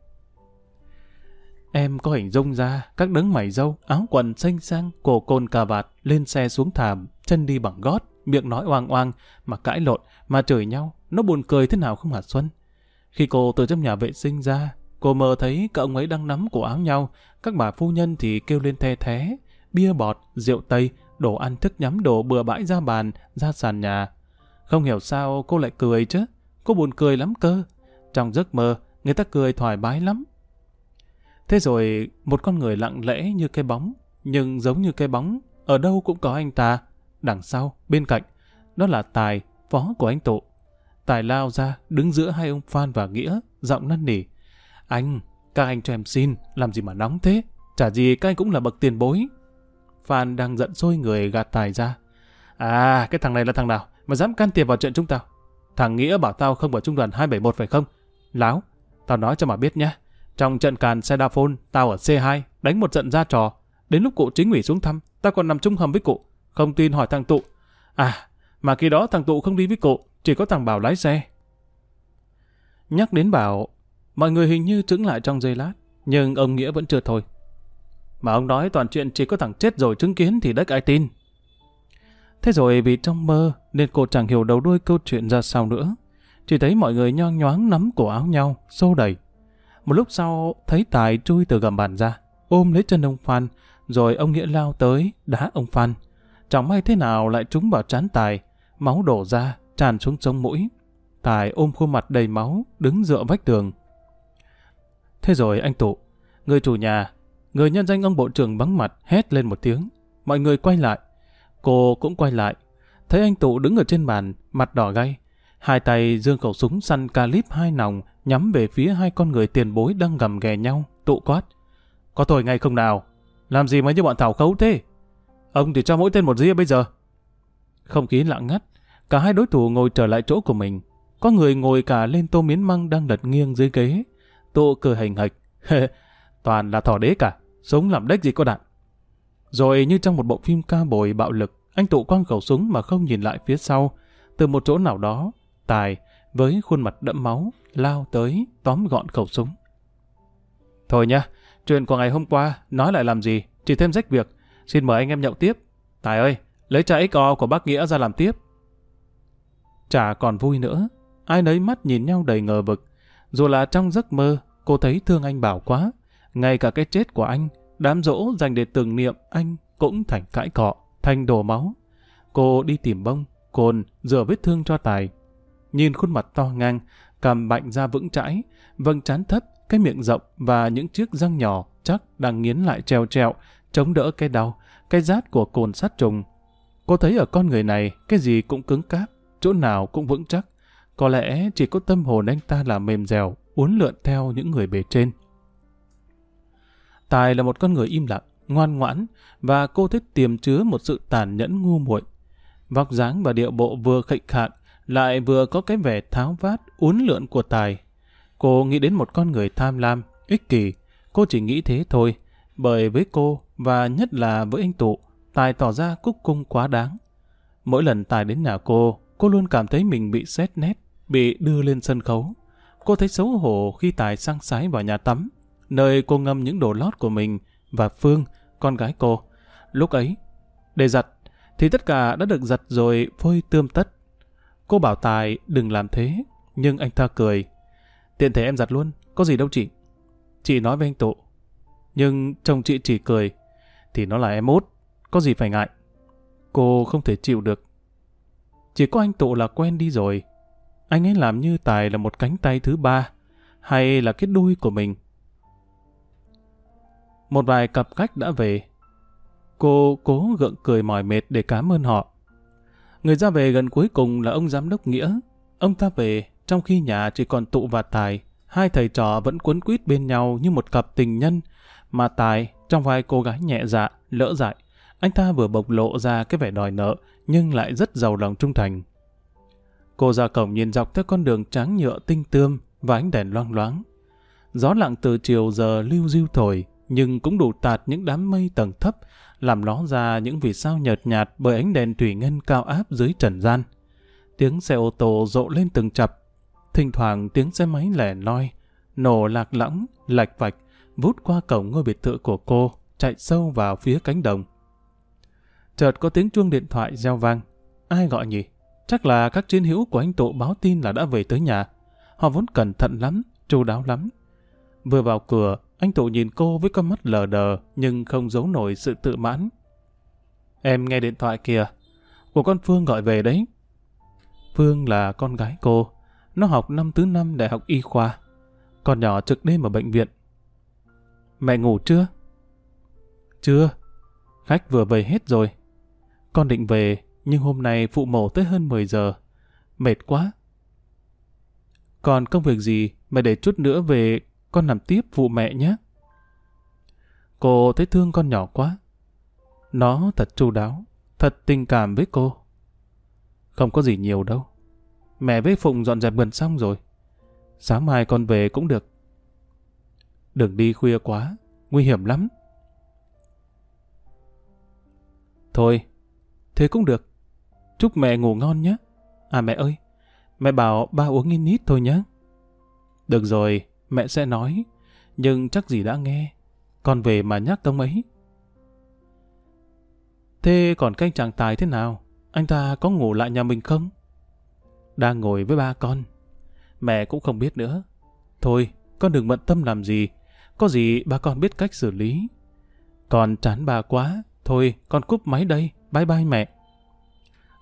Em có hình dung ra các đấng mày dâu, áo quần xanh sang, cổ côn cà vạt, lên xe xuống thảm, chân đi bằng gót, miệng nói oang oang, mà cãi lộn, mà chửi nhau, nó buồn cười thế nào không hả Xuân. Khi cô từ trong nhà vệ sinh ra, cô mơ thấy các ông ấy đang nắm cổ áo nhau, các bà phu nhân thì kêu lên the thế, bia bọt, rượu tây, đồ ăn thức nhắm đổ bừa bãi ra bàn, ra sàn nhà. Không hiểu sao cô lại cười chứ, cô buồn cười lắm cơ. Trong giấc mơ, người ta cười thoải mái lắm. Thế rồi, một con người lặng lẽ như cái bóng, nhưng giống như cái bóng, ở đâu cũng có anh ta. Đằng sau, bên cạnh, đó là Tài, phó của anh Tụ. Tài lao ra, đứng giữa hai ông Phan và Nghĩa, giọng năn nỉ. Anh, các anh cho em xin, làm gì mà nóng thế? Chả gì các anh cũng là bậc tiền bối. Phan đang giận sôi người gạt Tài ra. À, cái thằng này là thằng nào mà dám can thiệp vào chuyện chúng tao? Thằng Nghĩa bảo tao không vào trung đoàn 271 phải không? Láo, tao nói cho mà biết nhé. Trong trận càn xe đa phôn, tao ở C2, đánh một trận ra trò. Đến lúc cụ chính ủy xuống thăm, tao còn nằm chung hầm với cụ. Không tin hỏi thằng Tụ. À, mà khi đó thằng Tụ không đi với cụ, chỉ có thằng Bảo lái xe. Nhắc đến Bảo, mọi người hình như trứng lại trong giây lát, nhưng ông Nghĩa vẫn chưa thôi. Mà ông nói toàn chuyện chỉ có thằng chết rồi chứng kiến thì đất ai tin. Thế rồi vì trong mơ nên cô chẳng hiểu đầu đuôi câu chuyện ra sao nữa. Chỉ thấy mọi người nhoang nhoáng nắm cổ áo nhau, xô đẩy. Một lúc sau thấy Tài chui từ gầm bàn ra, ôm lấy chân ông Phan, rồi ông Nghĩa lao tới, đá ông Phan. Chẳng may thế nào lại trúng vào trán Tài, máu đổ ra, tràn xuống sông mũi. Tài ôm khuôn mặt đầy máu, đứng dựa vách tường. Thế rồi anh Tụ, người chủ nhà, người nhân danh ông bộ trưởng bắn mặt hét lên một tiếng. Mọi người quay lại. Cô cũng quay lại. Thấy anh Tụ đứng ở trên bàn, mặt đỏ gay. Hai tay dương khẩu súng săn calip hai nòng nhắm về phía hai con người tiền bối đang gầm ghè nhau, tụ quát. Có tôi ngay không nào? Làm gì mà như bọn thảo khấu thế? Ông thì cho mỗi tên một ria bây giờ. Không khí lặng ngắt, cả hai đối thủ ngồi trở lại chỗ của mình. Có người ngồi cả lên tô miến măng đang lật nghiêng dưới ghế. Tụ cười hình hạch. Toàn là thỏ đế cả, sống làm đếch gì có đạn. Rồi như trong một bộ phim ca bồi bạo lực, anh tụ quăng khẩu súng mà không nhìn lại phía sau. Từ một chỗ nào đó, Tài, với khuôn mặt đẫm máu, lao tới, tóm gọn khẩu súng. Thôi nha, chuyện của ngày hôm qua, nói lại làm gì, chỉ thêm rách việc. Xin mời anh em nhậu tiếp. Tài ơi, lấy trà XO của bác Nghĩa ra làm tiếp. Chả còn vui nữa, ai nấy mắt nhìn nhau đầy ngờ vực. Dù là trong giấc mơ, cô thấy thương anh Bảo quá. Ngay cả cái chết của anh, đám dỗ dành để tưởng niệm anh cũng thành cãi cọ, thành đổ máu. Cô đi tìm bông, cồn, rửa vết thương cho Tài. Nhìn khuôn mặt to ngang, cầm bạnh ra vững chãi, vâng chán thấp, cái miệng rộng và những chiếc răng nhỏ chắc đang nghiến lại treo treo, chống đỡ cái đau, cái rát của cồn sát trùng. Cô thấy ở con người này, cái gì cũng cứng cáp, chỗ nào cũng vững chắc. Có lẽ chỉ có tâm hồn anh ta là mềm dẻo, uốn lượn theo những người bề trên. Tài là một con người im lặng, ngoan ngoãn, và cô thích tiềm chứa một sự tàn nhẫn ngu muội. Vóc dáng và điệu bộ vừa khệnh khạng, lại vừa có cái vẻ tháo vát, uốn lượn của Tài. Cô nghĩ đến một con người tham lam, ích kỷ. Cô chỉ nghĩ thế thôi, bởi với cô, và nhất là với anh Tụ, Tài tỏ ra cúc cung quá đáng. Mỗi lần Tài đến nhà cô, cô luôn cảm thấy mình bị xét nét, bị đưa lên sân khấu. Cô thấy xấu hổ khi Tài sang sái vào nhà tắm, nơi cô ngâm những đồ lót của mình, và Phương, con gái cô. Lúc ấy, để giặt, thì tất cả đã được giặt rồi phơi tươm tất. Cô bảo Tài đừng làm thế, nhưng anh ta cười. Tiện thể em giặt luôn, có gì đâu chị. Chị nói với anh Tụ. Nhưng chồng chị chỉ cười, thì nó là em út, có gì phải ngại. Cô không thể chịu được. Chỉ có anh Tụ là quen đi rồi. Anh ấy làm như Tài là một cánh tay thứ ba, hay là cái đuôi của mình. Một vài cặp khách đã về. Cô cố gượng cười mỏi mệt để cảm ơn họ. Người ra về gần cuối cùng là ông giám đốc Nghĩa. Ông ta về, trong khi nhà chỉ còn tụ và Tài, hai thầy trò vẫn quấn quýt bên nhau như một cặp tình nhân, mà Tài, trong vai cô gái nhẹ dạ, lỡ dại, anh ta vừa bộc lộ ra cái vẻ đòi nợ, nhưng lại rất giàu lòng trung thành. Cô ra cổng nhìn dọc theo con đường trắng nhựa tinh tươm và ánh đèn loang loáng. Gió lặng từ chiều giờ lưu diêu thổi, nhưng cũng đủ tạt những đám mây tầng thấp, làm ló ra những vì sao nhợt nhạt bởi ánh đèn thủy ngân cao áp dưới trần gian. Tiếng xe ô tô rộ lên từng chập, thỉnh thoảng tiếng xe máy lẻ loi, nổ lạc lõng, lạch vạch, vút qua cổng ngôi biệt thự của cô, chạy sâu vào phía cánh đồng. Chợt có tiếng chuông điện thoại reo vang. Ai gọi nhỉ? Chắc là các chiến hữu của anh Tụ báo tin là đã về tới nhà. Họ vốn cẩn thận lắm, chu đáo lắm. Vừa vào cửa, anh Tụ nhìn cô với con mắt lờ đờ nhưng không giấu nổi sự tự mãn. Em nghe điện thoại kìa. Của con Phương gọi về đấy. Phương là con gái cô. Nó học năm thứ năm đại học y khoa. Con nhỏ trực đêm ở bệnh viện. Mẹ ngủ chưa? Chưa. Khách vừa về hết rồi. Con định về, nhưng hôm nay phụ mổ tới hơn 10 giờ. Mệt quá. Còn công việc gì mẹ để chút nữa về con làm tiếp phụ mẹ nhé. Cô thấy thương con nhỏ quá. Nó thật chu đáo, thật tình cảm với cô. Không có gì nhiều đâu. Mẹ với Phụng dọn dẹp gần xong rồi. Sáng mai con về cũng được. Đừng đi khuya quá, nguy hiểm lắm. Thôi, thế cũng được. Chúc mẹ ngủ ngon nhé. À mẹ ơi, mẹ bảo ba uống in ít thôi nhé. Được rồi, mẹ sẽ nói, nhưng chắc gì đã nghe. Con về mà nhắc tông ấy. Thế còn canh chàng tài thế nào? Anh ta có ngủ lại nhà mình không? Đang ngồi với ba con. Mẹ cũng không biết nữa. Thôi, con đừng bận tâm làm gì. Có gì ba con biết cách xử lý. Con chán bà quá. Thôi, con cúp máy đây. Bye bye mẹ.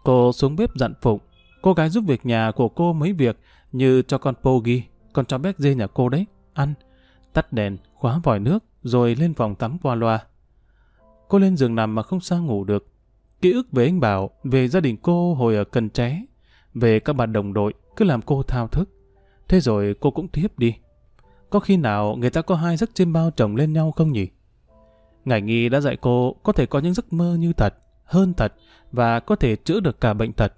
Cô xuống bếp dặn Phụng. Cô gái giúp việc nhà của cô mấy việc như cho con Pogi, con cho bé dê nhà cô đấy, ăn, tắt đèn, khóa vòi nước, rồi lên phòng tắm qua loa. Cô lên giường nằm mà không sao ngủ được. Ký ức về anh Bảo, về gia đình cô hồi ở Cần Tré, về các bạn đồng đội, cứ làm cô thao thức. Thế rồi cô cũng thiếp đi. Có khi nào người ta có hai giấc chim bao chồng lên nhau không nhỉ? Ngải nghi đã dạy cô có thể có những giấc mơ như thật, hơn thật và có thể chữa được cả bệnh thật.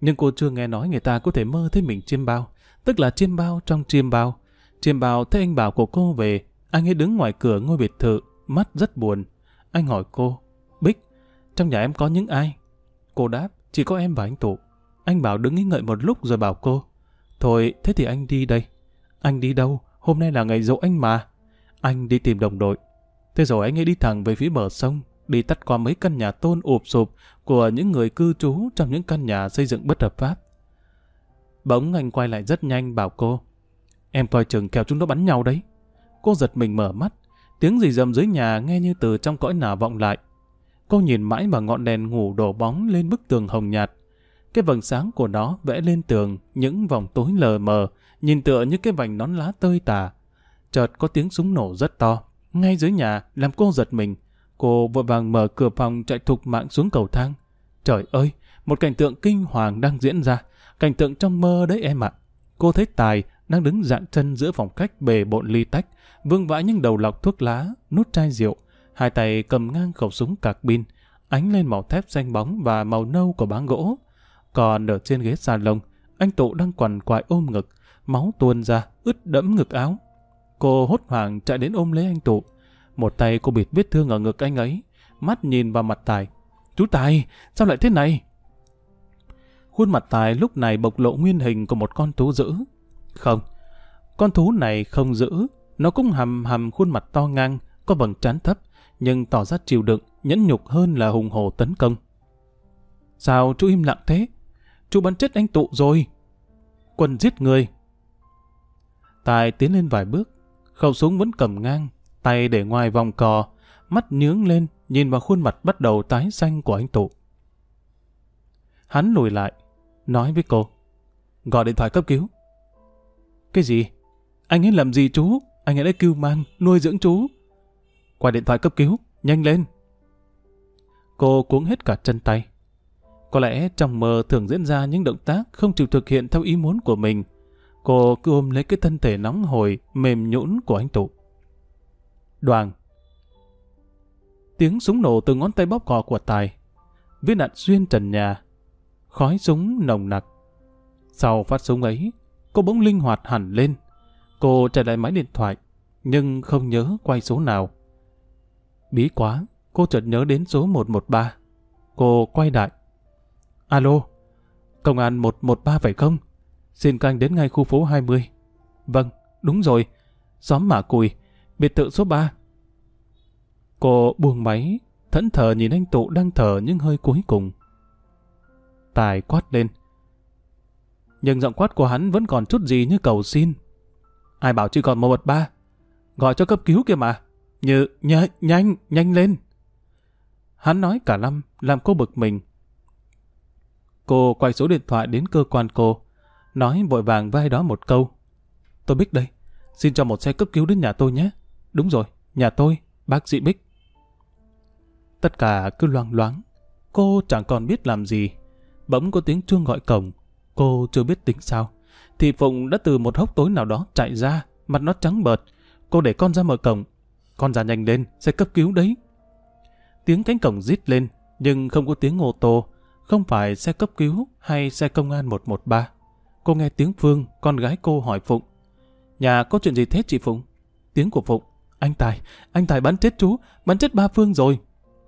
Nhưng cô chưa nghe nói người ta có thể mơ thấy mình chiêm bao, tức là chiêm bao trong chiêm bao. Chiêm bao thấy anh bảo của cô về, anh ấy đứng ngoài cửa ngôi biệt thự, mắt rất buồn. Anh hỏi cô, Bích, trong nhà em có những ai? Cô đáp, chỉ có em và anh Tụ. Anh bảo đứng nghĩ ngợi một lúc rồi bảo cô, Thôi, thế thì anh đi đây. Anh đi đâu? Hôm nay là ngày dỗ anh mà. Anh đi tìm đồng đội. Thế rồi anh ấy đi thẳng về phía bờ sông, đi tắt qua mấy căn nhà tôn ụp sụp của những người cư trú trong những căn nhà xây dựng bất hợp pháp. Bỗng anh quay lại rất nhanh bảo cô, em coi chừng kẹo chúng nó bắn nhau đấy. Cô giật mình mở mắt, tiếng gì rầm dưới nhà nghe như từ trong cõi nào vọng lại. Cô nhìn mãi vào ngọn đèn ngủ đổ bóng lên bức tường hồng nhạt. Cái vầng sáng của nó vẽ lên tường những vòng tối lờ mờ, nhìn tựa như cái vành nón lá tơi tả. Chợt có tiếng súng nổ rất to, ngay dưới nhà làm cô giật mình. Cô vội vàng mở cửa phòng chạy thục mạng xuống cầu thang. Trời ơi, một cảnh tượng kinh hoàng đang diễn ra. Cảnh tượng trong mơ đấy em ạ. Cô thấy Tài đang đứng dạng chân giữa phòng khách bề bộn ly tách, vương vãi những đầu lọc thuốc lá, nút chai rượu, hai tay cầm ngang khẩu súng cạc pin, ánh lên màu thép xanh bóng và màu nâu của báng gỗ. Còn ở trên ghế salon, anh Tụ đang quằn quại ôm ngực, máu tuôn ra, ướt đẫm ngực áo. Cô hốt hoảng chạy đến ôm lấy anh Tụ. Một tay cô bịt vết thương ở ngực anh ấy, mắt nhìn vào mặt Tài. Chú Tài, sao lại thế này? Khuôn mặt Tài lúc này bộc lộ nguyên hình của một con thú dữ. Không, con thú này không dữ, nó cũng hầm hầm khuôn mặt to ngang, có vầng trán thấp, nhưng tỏ ra chịu đựng, nhẫn nhục hơn là hùng hồ tấn công. Sao chú im lặng thế? Chú bắn chết anh tụ rồi. Quân giết người. Tài tiến lên vài bước, khẩu súng vẫn cầm ngang, tay để ngoài vòng cò, mắt nhướng lên, nhìn vào khuôn mặt bắt đầu tái xanh của anh tụ. Hắn lùi lại, nói với cô, gọi điện thoại cấp cứu. Cái gì? Anh ấy làm gì chú? Anh ấy đã kêu mang, nuôi dưỡng chú. Qua điện thoại cấp cứu, nhanh lên. Cô cuống hết cả chân tay. Có lẽ trong mơ thường diễn ra những động tác không chịu thực hiện theo ý muốn của mình. Cô cứ ôm lấy cái thân thể nóng hồi mềm nhũn của anh Tụ. Đoàn. Tiếng súng nổ từ ngón tay bóp cò của Tài. Viên đạn xuyên trần nhà. Khói súng nồng nặc. Sau phát súng ấy, cô bỗng linh hoạt hẳn lên. Cô chạy lại máy điện thoại, nhưng không nhớ quay số nào. Bí quá, cô chợt nhớ đến số 113. Cô quay lại. Alo, công an 113 phải không? Xin canh đến ngay khu phố 20. Vâng, đúng rồi. Xóm Mả Cùi, biệt thự số 3. Cô buông máy, thẫn thờ nhìn anh Tụ đang thở những hơi cuối cùng. Tài quát lên. Nhưng giọng quát của hắn vẫn còn chút gì như cầu xin. Ai bảo chỉ còn 113? Gọi cho cấp cứu kia mà. Như, nh nhanh, nhanh lên. Hắn nói cả năm, làm cô bực mình. Cô quay số điện thoại đến cơ quan cô, nói vội vàng vai đó một câu. Tôi biết đây, xin cho một xe cấp cứu đến nhà tôi nhé. Đúng rồi, nhà tôi, bác sĩ Bích. Tất cả cứ loang loáng, cô chẳng còn biết làm gì. Bỗng có tiếng chuông gọi cổng, cô chưa biết tính sao. Thì Phụng đã từ một hốc tối nào đó chạy ra, mặt nó trắng bợt. Cô để con ra mở cổng, con ra nhanh lên, xe cấp cứu đấy. Tiếng cánh cổng rít lên, nhưng không có tiếng ô tô, không phải xe cấp cứu hay xe công an 113. Cô nghe tiếng Phương, con gái cô hỏi Phụng. Nhà có chuyện gì thế chị Phụng? Tiếng của Phụng. Anh Tài, anh Tài bắn chết chú, bắn chết ba Phương rồi.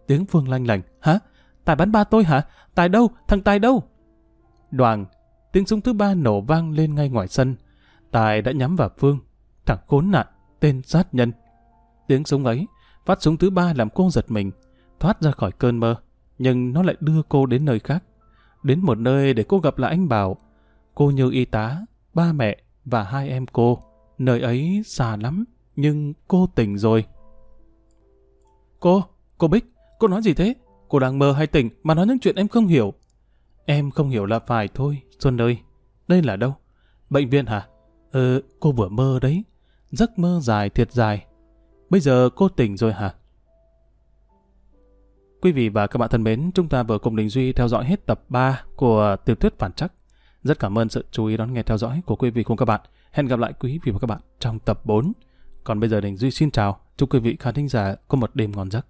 Tiếng Phương lanh lành. Hả? Tài bắn ba tôi hả? Tài đâu? Thằng Tài đâu? Đoàn, tiếng súng thứ ba nổ vang lên ngay ngoài sân. Tài đã nhắm vào Phương. Thằng khốn nạn, tên sát nhân. Tiếng súng ấy, phát súng thứ ba làm cô giật mình, thoát ra khỏi cơn mơ, nhưng nó lại đưa cô đến nơi khác. Đến một nơi để cô gặp lại anh Bảo. Cô như y tá, ba mẹ và hai em cô. Nơi ấy xa lắm, nhưng cô tỉnh rồi. Cô, cô Bích, cô nói gì thế? Cô đang mơ hay tỉnh mà nói những chuyện em không hiểu. Em không hiểu là phải thôi, Xuân ơi. Đây là đâu? Bệnh viện hả? Ờ, cô vừa mơ đấy. Giấc mơ dài thiệt dài. Bây giờ cô tỉnh rồi hả? Quý vị và các bạn thân mến, chúng ta vừa cùng Đình Duy theo dõi hết tập 3 của tiểu thuyết phản chắc. Rất cảm ơn sự chú ý đón nghe theo dõi của quý vị cùng các bạn. Hẹn gặp lại quý vị và các bạn trong tập 4. Còn bây giờ Đình Duy xin chào, chúc quý vị khán thính giả có một đêm ngon giấc.